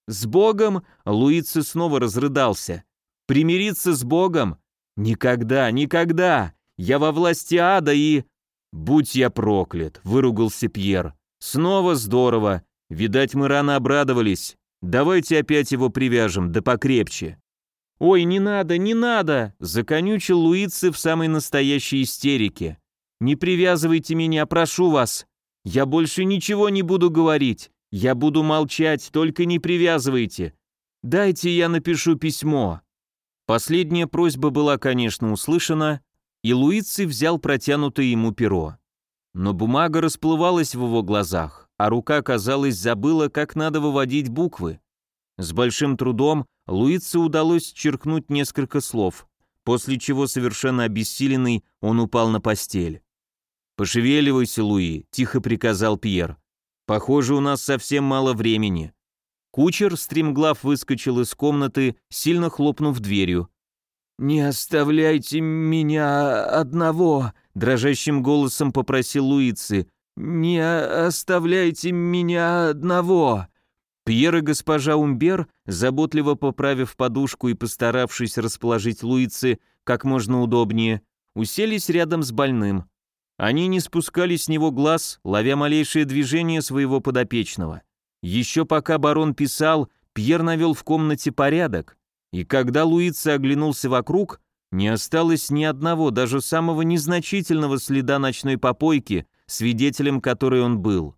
С Богом Луицы снова разрыдался. Примириться с Богом? Никогда, никогда! Я во власти ада и... «Будь я проклят!» — выругался Пьер. «Снова здорово! Видать, мы рано обрадовались. Давайте опять его привяжем, да покрепче». «Ой, не надо, не надо!» — законючил Луицы в самой настоящей истерике. «Не привязывайте меня, прошу вас. Я больше ничего не буду говорить. Я буду молчать, только не привязывайте. Дайте я напишу письмо». Последняя просьба была, конечно, услышана, и Луици взял протянутое ему перо. Но бумага расплывалась в его глазах, а рука, казалось, забыла, как надо выводить буквы. С большим трудом Луице удалось черкнуть несколько слов, после чего, совершенно обессиленный, он упал на постель. «Пошевеливайся, Луи», — тихо приказал Пьер. «Похоже, у нас совсем мало времени». Кучер, стремглав, выскочил из комнаты, сильно хлопнув дверью. «Не оставляйте меня одного», — дрожащим голосом попросил Луицы. «Не оставляйте меня одного». Пьер и госпожа Умбер, заботливо поправив подушку и постаравшись расположить Луицы как можно удобнее, уселись рядом с больным. Они не спускали с него глаз, ловя малейшее движение своего подопечного. Еще пока барон писал, Пьер навел в комнате порядок, и когда Луица оглянулся вокруг, не осталось ни одного, даже самого незначительного следа ночной попойки, свидетелем которой он был.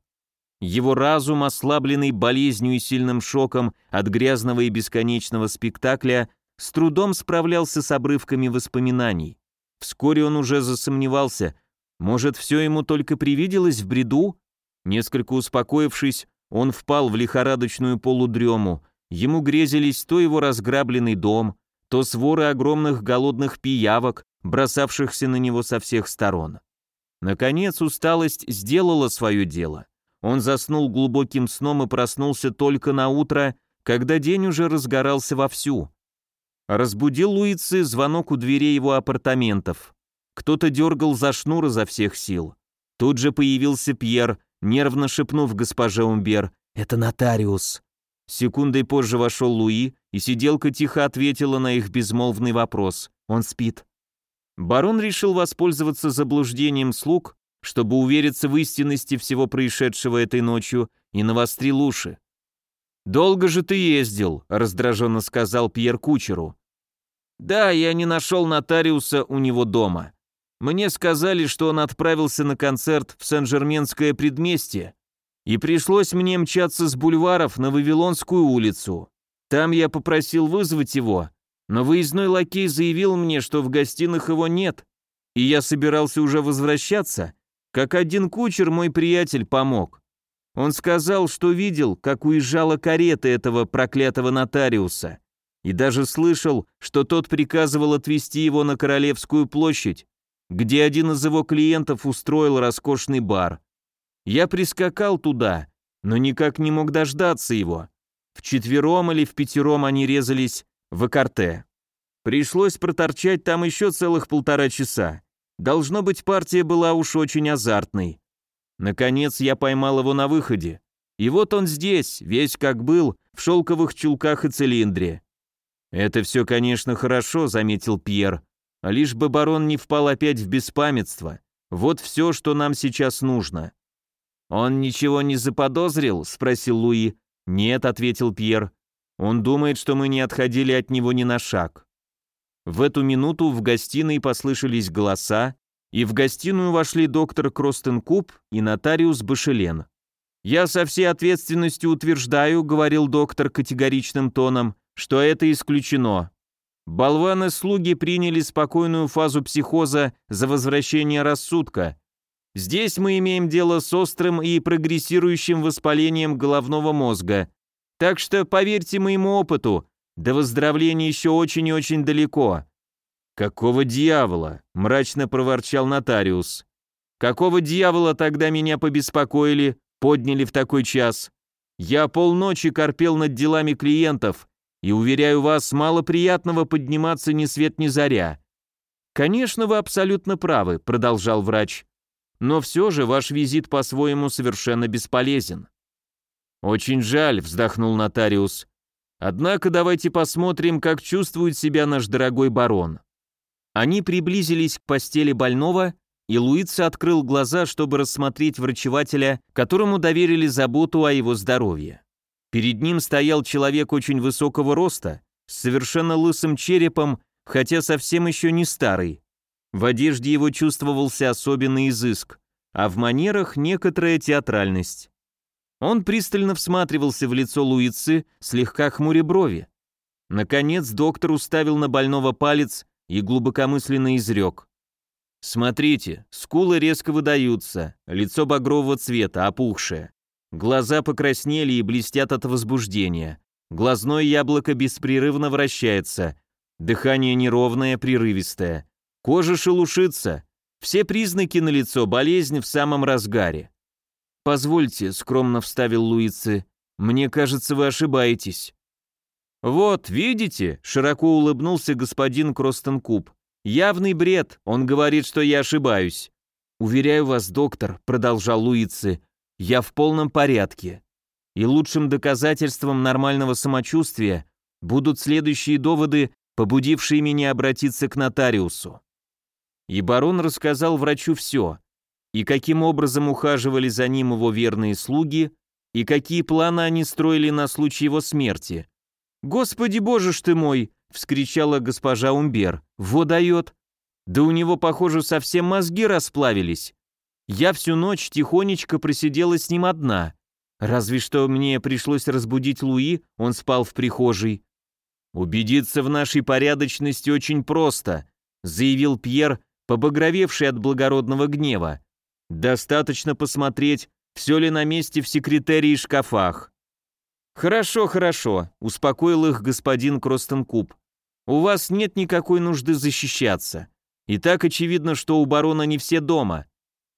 Его разум, ослабленный болезнью и сильным шоком от грязного и бесконечного спектакля, с трудом справлялся с обрывками воспоминаний. Вскоре он уже засомневался, может, все ему только привиделось в бреду? Несколько успокоившись, он впал в лихорадочную полудрему, ему грезились то его разграбленный дом, то своры огромных голодных пиявок, бросавшихся на него со всех сторон. Наконец усталость сделала свое дело. Он заснул глубоким сном и проснулся только на утро, когда день уже разгорался вовсю. Разбудил Луицы звонок у дверей его апартаментов. Кто-то дергал за шнур изо всех сил. Тут же появился Пьер, нервно шепнув госпоже Умбер «Это нотариус». Секундой позже вошел Луи, и сиделка тихо ответила на их безмолвный вопрос. «Он спит». Барон решил воспользоваться заблуждением слуг чтобы увериться в истинности всего происшедшего этой ночью, и навострил уши. «Долго же ты ездил», — раздраженно сказал Пьер кучеру. «Да, я не нашел нотариуса у него дома. Мне сказали, что он отправился на концерт в Сен-Жерменское предместье, и пришлось мне мчаться с бульваров на Вавилонскую улицу. Там я попросил вызвать его, но выездной лакей заявил мне, что в гостиных его нет, и я собирался уже возвращаться, как один кучер мой приятель помог. Он сказал, что видел, как уезжала карета этого проклятого нотариуса, и даже слышал, что тот приказывал отвезти его на Королевскую площадь, где один из его клиентов устроил роскошный бар. Я прискакал туда, но никак не мог дождаться его. В четвером или в пятером они резались в Экарте. Пришлось проторчать там еще целых полтора часа. Должно быть, партия была уж очень азартной. Наконец я поймал его на выходе. И вот он здесь, весь как был, в шелковых чулках и цилиндре. «Это все, конечно, хорошо», — заметил Пьер. «А лишь бы барон не впал опять в беспамятство. Вот все, что нам сейчас нужно». «Он ничего не заподозрил?» — спросил Луи. «Нет», — ответил Пьер. «Он думает, что мы не отходили от него ни на шаг». В эту минуту в гостиной послышались голоса, и в гостиную вошли доктор Кростенкуб и нотариус Башелен. «Я со всей ответственностью утверждаю», — говорил доктор категоричным тоном, «что это исключено. Болваны-слуги приняли спокойную фазу психоза за возвращение рассудка. Здесь мы имеем дело с острым и прогрессирующим воспалением головного мозга. Так что, поверьте моему опыту, до выздоровления еще очень и очень далеко». «Какого дьявола?» — мрачно проворчал нотариус. «Какого дьявола тогда меня побеспокоили, подняли в такой час? Я полночи корпел над делами клиентов, и, уверяю вас, мало приятного подниматься ни свет ни заря. «Конечно, вы абсолютно правы», — продолжал врач. «Но все же ваш визит по-своему совершенно бесполезен». «Очень жаль», — вздохнул нотариус. «Однако давайте посмотрим, как чувствует себя наш дорогой барон». Они приблизились к постели больного, и Луица открыл глаза, чтобы рассмотреть врачевателя, которому доверили заботу о его здоровье. Перед ним стоял человек очень высокого роста, с совершенно лысым черепом, хотя совсем еще не старый. В одежде его чувствовался особенный изыск, а в манерах некоторая театральность. Он пристально всматривался в лицо Луицы, слегка хмуря брови. Наконец доктор уставил на больного палец и глубокомысленно изрек. «Смотрите, скулы резко выдаются, лицо багрового цвета, опухшее. Глаза покраснели и блестят от возбуждения. Глазное яблоко беспрерывно вращается. Дыхание неровное, прерывистое. Кожа шелушится. Все признаки на лицо, болезнь в самом разгаре. «Позвольте», — скромно вставил Луицы, — «мне кажется, вы ошибаетесь». «Вот, видите?» — широко улыбнулся господин Кростенкуб. «Явный бред, он говорит, что я ошибаюсь». «Уверяю вас, доктор», — продолжал Луицы, я в полном порядке. И лучшим доказательством нормального самочувствия будут следующие доводы, побудившие меня обратиться к нотариусу. И барон рассказал врачу все, и каким образом ухаживали за ним его верные слуги, и какие планы они строили на случай его смерти. «Господи боже ж ты мой!» — вскричала госпожа Умбер. «Во дает! Да у него, похоже, совсем мозги расплавились. Я всю ночь тихонечко просидела с ним одна. Разве что мне пришлось разбудить Луи, он спал в прихожей. «Убедиться в нашей порядочности очень просто», заявил Пьер, побагровевший от благородного гнева. «Достаточно посмотреть, все ли на месте в секретарии и шкафах». «Хорошо, хорошо», — успокоил их господин Кростенкуб. «У вас нет никакой нужды защищаться. И так очевидно, что у барона не все дома.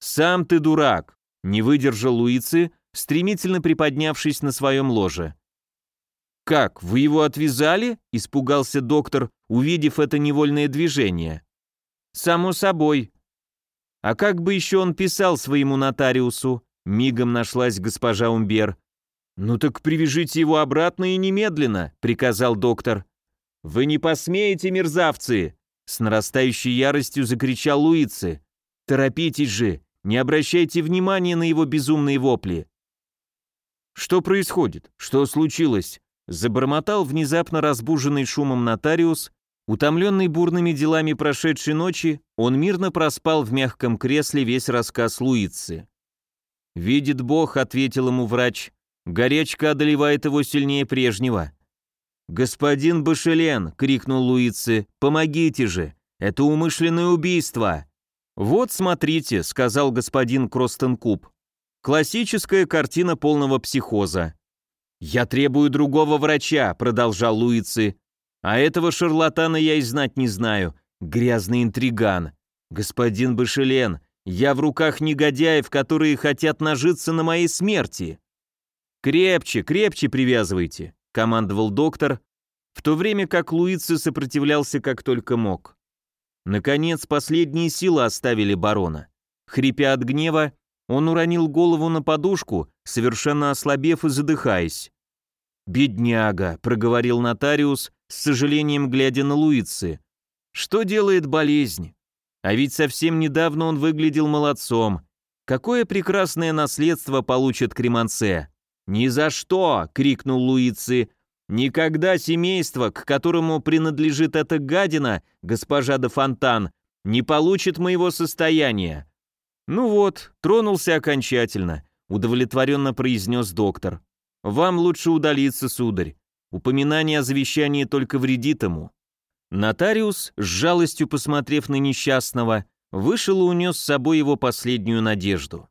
«Сам ты дурак!» — не выдержал Луицы, стремительно приподнявшись на своем ложе. «Как, вы его отвязали?» — испугался доктор, увидев это невольное движение. «Само собой». «А как бы еще он писал своему нотариусу?» — мигом нашлась госпожа Умбер. «Ну так привяжите его обратно и немедленно», — приказал доктор. «Вы не посмеете, мерзавцы!» — с нарастающей яростью закричал Луицы. «Торопитесь же, не обращайте внимания на его безумные вопли. Что происходит? Что случилось? Забормотал внезапно разбуженный шумом нотариус, утомленный бурными делами прошедшей ночи, он мирно проспал в мягком кресле весь рассказ Луицы. «Видит Бог», — ответил ему врач, — «горячка одолевает его сильнее прежнего». «Господин Башелен!» — крикнул Луицы, — «помогите же! Это умышленное убийство!» «Вот смотрите», — сказал господин Кростенкуб. «Классическая картина полного психоза». «Я требую другого врача», — продолжал Луицы. «А этого шарлатана я и знать не знаю. Грязный интриган. Господин Башелен, я в руках негодяев, которые хотят нажиться на моей смерти». «Крепче, крепче привязывайте», — командовал доктор, в то время как Луицы сопротивлялся как только мог. Наконец, последние силы оставили барона. Хрипя от гнева, он уронил голову на подушку, совершенно ослабев и задыхаясь. «Бедняга», — проговорил нотариус, с сожалением глядя на Луицы. «Что делает болезнь? А ведь совсем недавно он выглядел молодцом. Какое прекрасное наследство получит Креманце!» «Ни за что!» — крикнул Луицы, Никогда семейство, к которому принадлежит эта гадина, госпожа де Фонтан, не получит моего состояния. Ну вот, тронулся окончательно. удовлетворенно произнес доктор. «Вам лучше удалиться, сударь. Упоминание о завещании только вредит ему». Нотариус, с жалостью посмотрев на несчастного, вышел и унес с собой его последнюю надежду.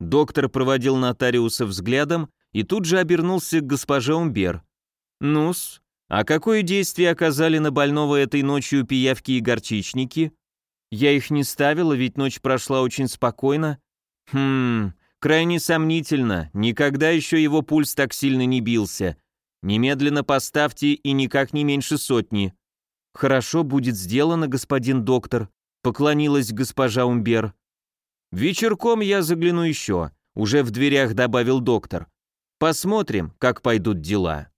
Доктор проводил нотариуса взглядом и тут же обернулся к госпоже Умбер. «Ну-с, а какое действие оказали на больного этой ночью пиявки и горчичники? Я их не ставила, ведь ночь прошла очень спокойно. Хм, крайне сомнительно, никогда еще его пульс так сильно не бился. Немедленно поставьте и никак не меньше сотни. Хорошо будет сделано, господин доктор, поклонилась госпожа Умбер. Вечерком я загляну еще, уже в дверях добавил доктор. Посмотрим, как пойдут дела.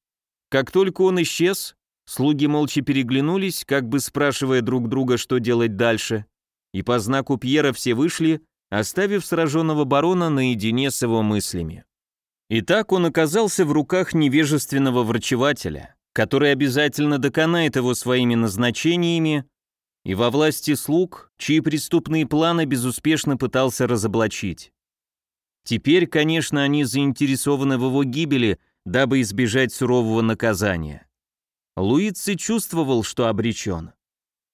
Как только он исчез, слуги молча переглянулись, как бы спрашивая друг друга, что делать дальше, и по знаку Пьера все вышли, оставив сраженного барона наедине с его мыслями. И так он оказался в руках невежественного врачевателя, который обязательно доконает его своими назначениями, и во власти слуг, чьи преступные планы безуспешно пытался разоблачить. Теперь, конечно, они заинтересованы в его гибели – дабы избежать сурового наказания. Луици чувствовал, что обречен.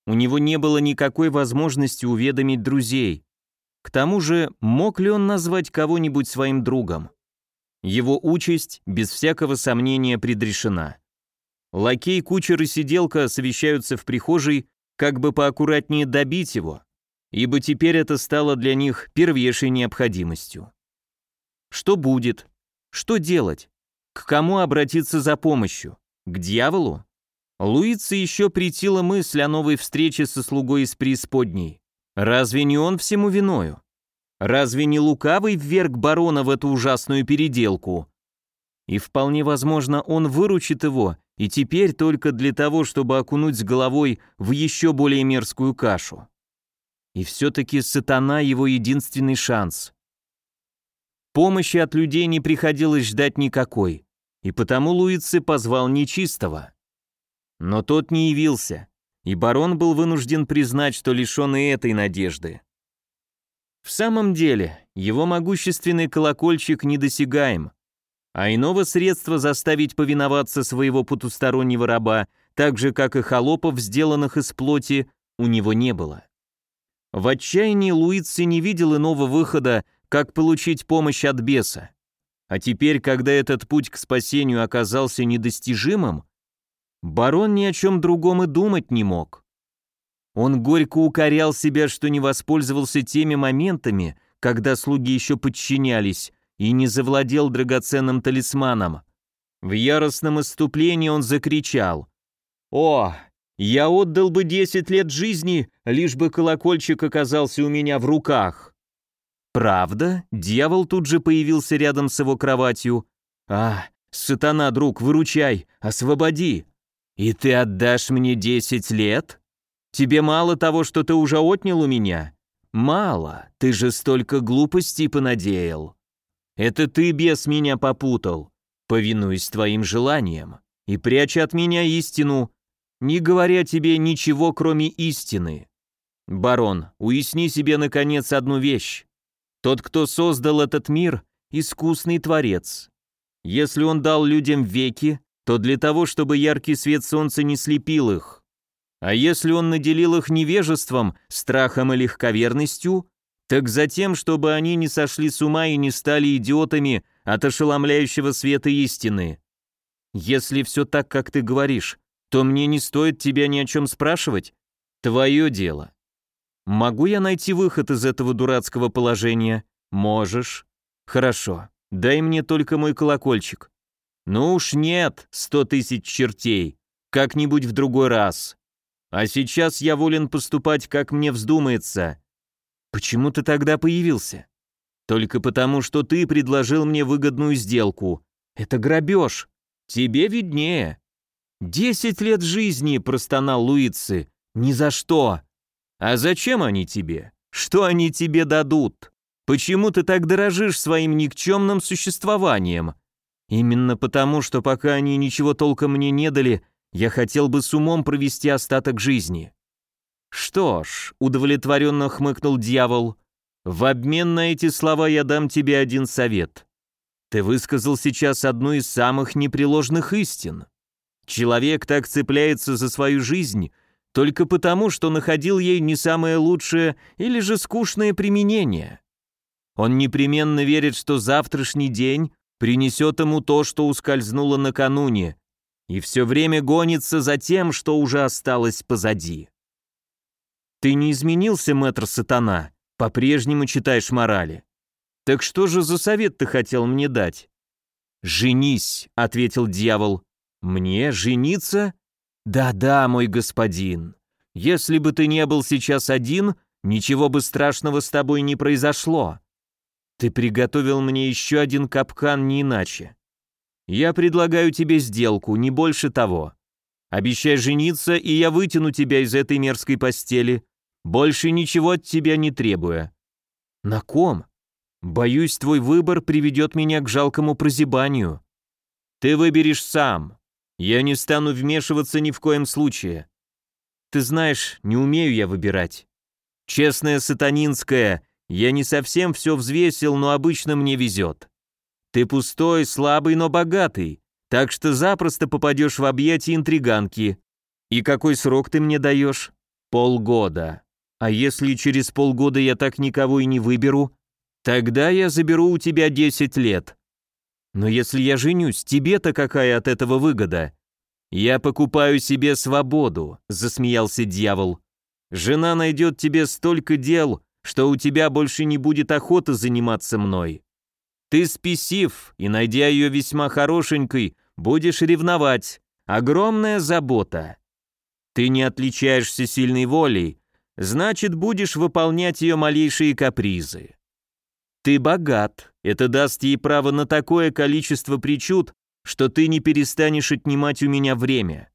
У него не было никакой возможности уведомить друзей. К тому же, мог ли он назвать кого-нибудь своим другом? Его участь, без всякого сомнения, предрешена. Лакей, кучер и сиделка совещаются в прихожей, как бы поаккуратнее добить его, ибо теперь это стало для них первейшей необходимостью. Что будет? Что делать? К кому обратиться за помощью? К дьяволу? Луице еще притила мысль о новой встрече со слугой из преисподней. Разве не он всему виною? Разве не лукавый вверг барона в эту ужасную переделку? И вполне возможно, он выручит его, и теперь только для того, чтобы окунуть с головой в еще более мерзкую кашу. И все-таки сатана его единственный шанс. Помощи от людей не приходилось ждать никакой и потому Луицы позвал нечистого. Но тот не явился, и барон был вынужден признать, что лишен и этой надежды. В самом деле, его могущественный колокольчик недосягаем, а иного средства заставить повиноваться своего потустороннего раба, так же, как и холопов, сделанных из плоти, у него не было. В отчаянии Луици не видел иного выхода, как получить помощь от беса. А теперь, когда этот путь к спасению оказался недостижимым, барон ни о чем другом и думать не мог. Он горько укорял себя, что не воспользовался теми моментами, когда слуги еще подчинялись, и не завладел драгоценным талисманом. В яростном иступлении он закричал. «О, я отдал бы десять лет жизни, лишь бы колокольчик оказался у меня в руках!» «Правда?» Дьявол тут же появился рядом с его кроватью. «А, сатана, друг, выручай, освободи!» «И ты отдашь мне десять лет? Тебе мало того, что ты уже отнял у меня?» «Мало, ты же столько глупостей понадеял. Это ты, бес, меня попутал, повинуясь твоим желаниям, и пряча от меня истину, не говоря тебе ничего, кроме истины. Барон, уясни себе, наконец, одну вещь. Тот, кто создал этот мир, искусный творец. Если он дал людям веки, то для того, чтобы яркий свет солнца не слепил их. А если он наделил их невежеством, страхом и легковерностью, так затем, чтобы они не сошли с ума и не стали идиотами от ошеломляющего света истины. Если все так, как ты говоришь, то мне не стоит тебя ни о чем спрашивать. Твое дело. Могу я найти выход из этого дурацкого положения? Можешь. Хорошо. Дай мне только мой колокольчик. Ну уж нет, сто тысяч чертей. Как-нибудь в другой раз. А сейчас я волен поступать, как мне вздумается. Почему ты тогда появился? Только потому, что ты предложил мне выгодную сделку. Это грабеж. Тебе виднее. Десять лет жизни, простонал Луицы. Ни за что. А зачем они тебе? Что они тебе дадут? Почему ты так дорожишь своим никчемным существованием? Именно потому, что пока они ничего толком мне не дали, я хотел бы с умом провести остаток жизни. Что ж, удовлетворенно хмыкнул дьявол, в обмен на эти слова я дам тебе один совет. Ты высказал сейчас одну из самых непреложных истин. Человек так цепляется за свою жизнь только потому, что находил ей не самое лучшее или же скучное применение. Он непременно верит, что завтрашний день принесет ему то, что ускользнуло накануне, и все время гонится за тем, что уже осталось позади. Ты не изменился, мэтр Сатана, по-прежнему читаешь морали. Так что же за совет ты хотел мне дать? «Женись», — ответил дьявол. «Мне жениться?» «Да-да, мой господин. Если бы ты не был сейчас один, ничего бы страшного с тобой не произошло. Ты приготовил мне еще один капкан не иначе. Я предлагаю тебе сделку, не больше того. Обещай жениться, и я вытяну тебя из этой мерзкой постели, больше ничего от тебя не требуя. На ком? Боюсь, твой выбор приведет меня к жалкому прозябанию. Ты выберешь сам. Я не стану вмешиваться ни в коем случае. Ты знаешь, не умею я выбирать. Честная сатанинская, я не совсем все взвесил, но обычно мне везет. Ты пустой, слабый, но богатый, так что запросто попадешь в объятия интриганки. И какой срок ты мне даешь? Полгода. А если через полгода я так никого и не выберу, тогда я заберу у тебя 10 лет. Но если я женюсь, тебе-то какая от этого выгода? Я покупаю себе свободу, засмеялся дьявол. Жена найдет тебе столько дел, что у тебя больше не будет охоты заниматься мной. Ты спесив, и, найдя ее весьма хорошенькой, будешь ревновать. Огромная забота. Ты не отличаешься сильной волей, значит, будешь выполнять ее малейшие капризы. Ты богат, это даст ей право на такое количество причуд, что ты не перестанешь отнимать у меня время.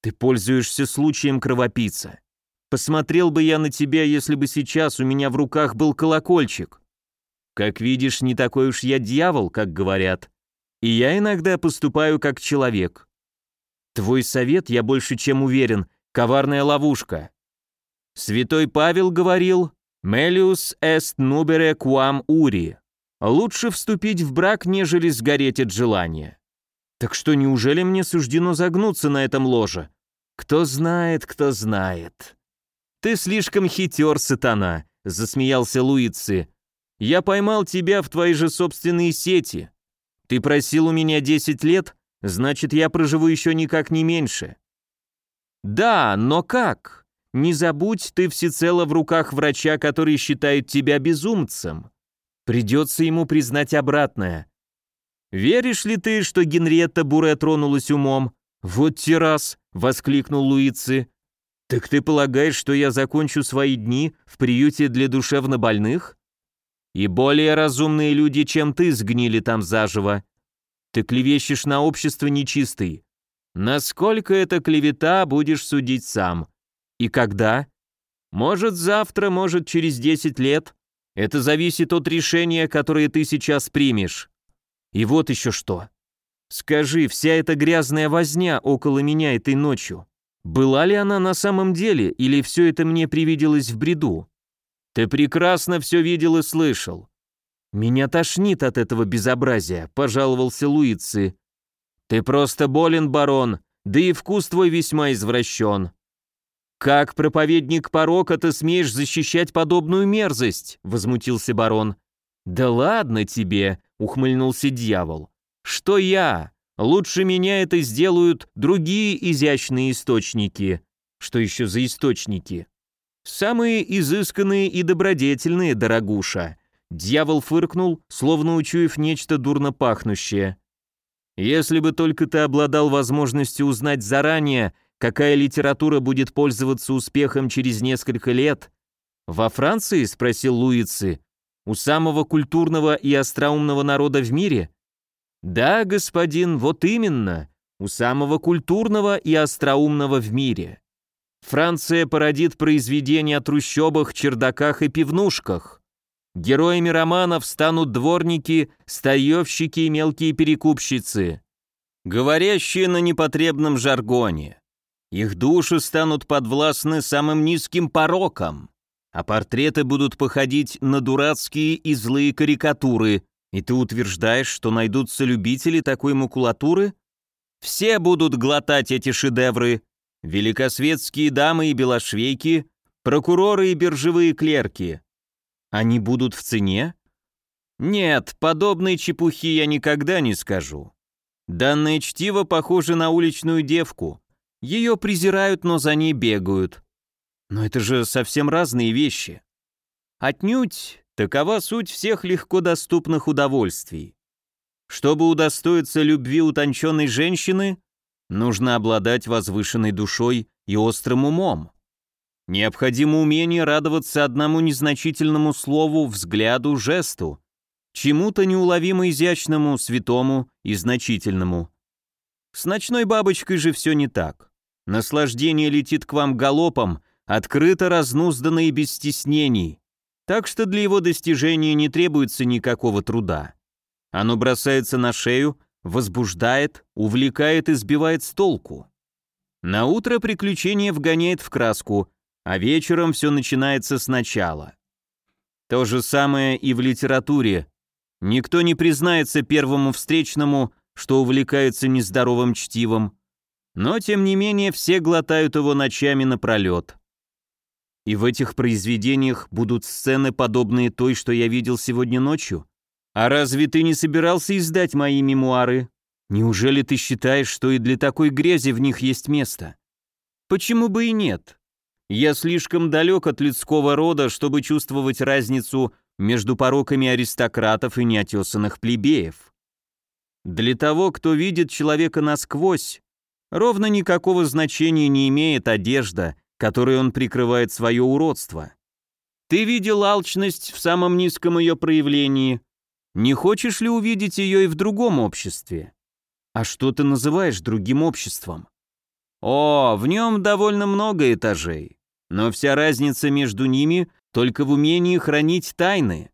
Ты пользуешься случаем кровопийца. Посмотрел бы я на тебя, если бы сейчас у меня в руках был колокольчик. Как видишь, не такой уж я дьявол, как говорят. И я иногда поступаю как человек. Твой совет, я больше чем уверен, коварная ловушка. Святой Павел говорил «Melius est nubere quam uri» Лучше вступить в брак, нежели сгореть от желания. Так что неужели мне суждено загнуться на этом ложе? Кто знает, кто знает. «Ты слишком хитер, сатана», — засмеялся Луици. «Я поймал тебя в твои же собственные сети. Ты просил у меня 10 лет, значит, я проживу еще никак не меньше». «Да, но как? Не забудь, ты всецело в руках врача, который считает тебя безумцем. Придется ему признать обратное. Веришь ли ты, что Генриетта Буре тронулась умом? Вот террас!» — воскликнул Луици. «Так ты полагаешь, что я закончу свои дни в приюте для душевнобольных? И более разумные люди, чем ты, сгнили там заживо. Ты клевещешь на общество нечистый. Насколько это клевета, будешь судить сам. И когда? Может, завтра, может, через 10 лет. Это зависит от решения, которое ты сейчас примешь. И вот еще что. Скажи, вся эта грязная возня около меня этой ночью, была ли она на самом деле, или все это мне привиделось в бреду? Ты прекрасно все видел и слышал. Меня тошнит от этого безобразия, пожаловался Луици. Ты просто болен, барон, да и вкус твой весьма извращен. Как проповедник порока ты смеешь защищать подобную мерзость? Возмутился барон. Да ладно тебе, ухмыльнулся дьявол. Что я? Лучше меня это сделают другие изящные источники. Что еще за источники? Самые изысканные и добродетельные, дорогуша. Дьявол фыркнул, словно учуяв нечто дурно пахнущее. Если бы только ты обладал возможностью узнать заранее, какая литература будет пользоваться успехом через несколько лет. Во Франции, спросил Луицы, у самого культурного и остроумного народа в мире? «Да, господин, вот именно, у самого культурного и остроумного в мире. Франция породит произведения о трущобах, чердаках и пивнушках. Героями романов станут дворники, старьевщики и мелкие перекупщицы, говорящие на непотребном жаргоне. Их души станут подвластны самым низким порокам, а портреты будут походить на дурацкие и злые карикатуры, И ты утверждаешь, что найдутся любители такой макулатуры? Все будут глотать эти шедевры. Великосветские дамы и белошвейки, прокуроры и биржевые клерки. Они будут в цене? Нет, подобной чепухи я никогда не скажу. Данное чтиво похоже на уличную девку. Ее презирают, но за ней бегают. Но это же совсем разные вещи. Отнюдь, такова суть всех легко доступных удовольствий. Чтобы удостоиться любви утонченной женщины, нужно обладать возвышенной душой и острым умом. Необходимо умение радоваться одному незначительному слову, взгляду, жесту, чему-то неуловимо изящному, святому и значительному. С ночной бабочкой же все не так. Наслаждение летит к вам галопом, открыто, разнузданно и без стеснений, так что для его достижения не требуется никакого труда. Оно бросается на шею, возбуждает, увлекает и сбивает с толку. На утро приключение вгоняет в краску, а вечером все начинается сначала. То же самое и в литературе, Никто не признается первому встречному, что увлекается нездоровым чтивом, но тем не менее все глотают его ночами напролет. И в этих произведениях будут сцены, подобные той, что я видел сегодня ночью? А разве ты не собирался издать мои мемуары? Неужели ты считаешь, что и для такой грязи в них есть место? Почему бы и нет? Я слишком далек от людского рода, чтобы чувствовать разницу между пороками аристократов и неотесанных плебеев. Для того, кто видит человека насквозь, ровно никакого значения не имеет одежда, которой он прикрывает свое уродство. Ты видел алчность в самом низком ее проявлении. Не хочешь ли увидеть ее и в другом обществе? А что ты называешь другим обществом? О, в нем довольно много этажей, но вся разница между ними только в умении хранить тайны.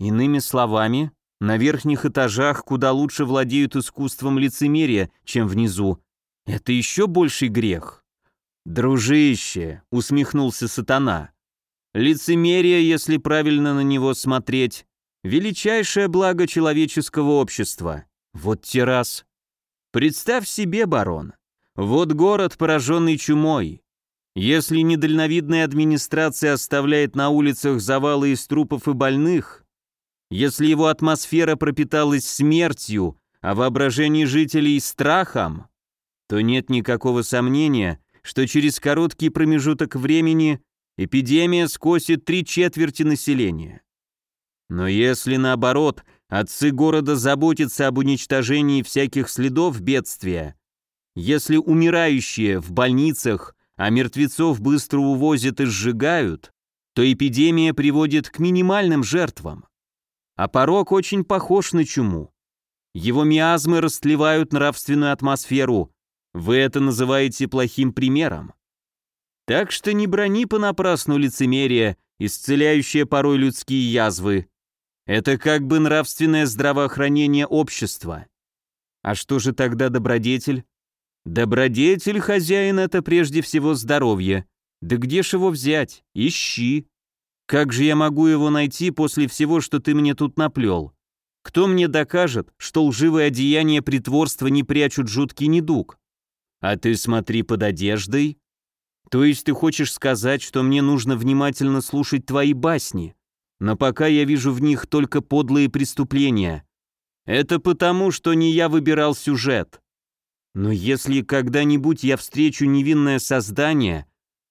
Иными словами, на верхних этажах куда лучше владеют искусством лицемерия, чем внизу. Это еще больший грех. «Дружище», — усмехнулся сатана, — «лицемерие, если правильно на него смотреть, величайшее благо человеческого общества. Вот террас. Представь себе, барон, вот город, пораженный чумой, если недальновидная администрация оставляет на улицах завалы из трупов и больных, если его атмосфера пропиталась смертью, а воображение жителей страхом, то нет никакого сомнения, что через короткий промежуток времени эпидемия скосит три четверти населения. Но если наоборот, отцы города заботятся об уничтожении всяких следов бедствия, если умирающие в больницах а мертвецов быстро увозят и сжигают, то эпидемия приводит к минимальным жертвам. А порог очень похож на чуму. Его миазмы растлевают нравственную атмосферу. Вы это называете плохим примером. Так что не брони понапрасну лицемерие, исцеляющее порой людские язвы. Это как бы нравственное здравоохранение общества. А что же тогда добродетель? Добродетель, хозяин, это прежде всего здоровье. Да где ж его взять? Ищи. Как же я могу его найти после всего, что ты мне тут наплел? Кто мне докажет, что лживые одеяния притворства не прячут жуткий недуг? А ты смотри под одеждой. То есть ты хочешь сказать, что мне нужно внимательно слушать твои басни, но пока я вижу в них только подлые преступления. Это потому, что не я выбирал сюжет. Но если когда-нибудь я встречу невинное создание,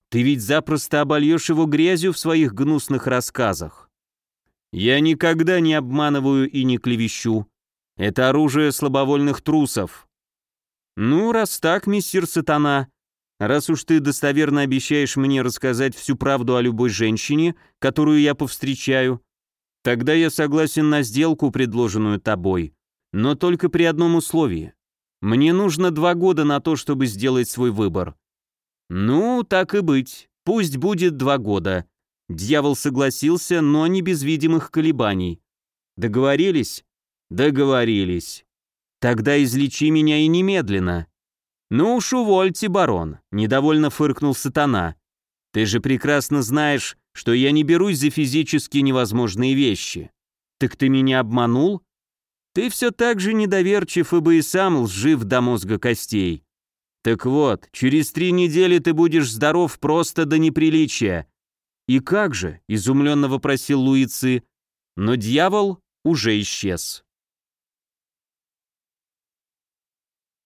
ты ведь запросто обольешь его грязью в своих гнусных рассказах. Я никогда не обманываю и не клевещу. Это оружие слабовольных трусов. Ну, раз так, мистер Сатана, раз уж ты достоверно обещаешь мне рассказать всю правду о любой женщине, которую я повстречаю, тогда я согласен на сделку, предложенную тобой, но только при одном условии. Мне нужно два года на то, чтобы сделать свой выбор. Ну, так и быть. Пусть будет два года. Дьявол согласился, но не без видимых колебаний. Договорились? Договорились. Тогда излечи меня и немедленно. Ну уж увольте, барон, недовольно фыркнул сатана. Ты же прекрасно знаешь, что я не берусь за физически невозможные вещи. «Так ты меня обманул?» «Ты все так же недоверчив, ибо и сам лжив до мозга костей. Так вот, через три недели ты будешь здоров просто до неприличия». «И как же?» — изумленно вопросил Луицы. Но дьявол уже исчез.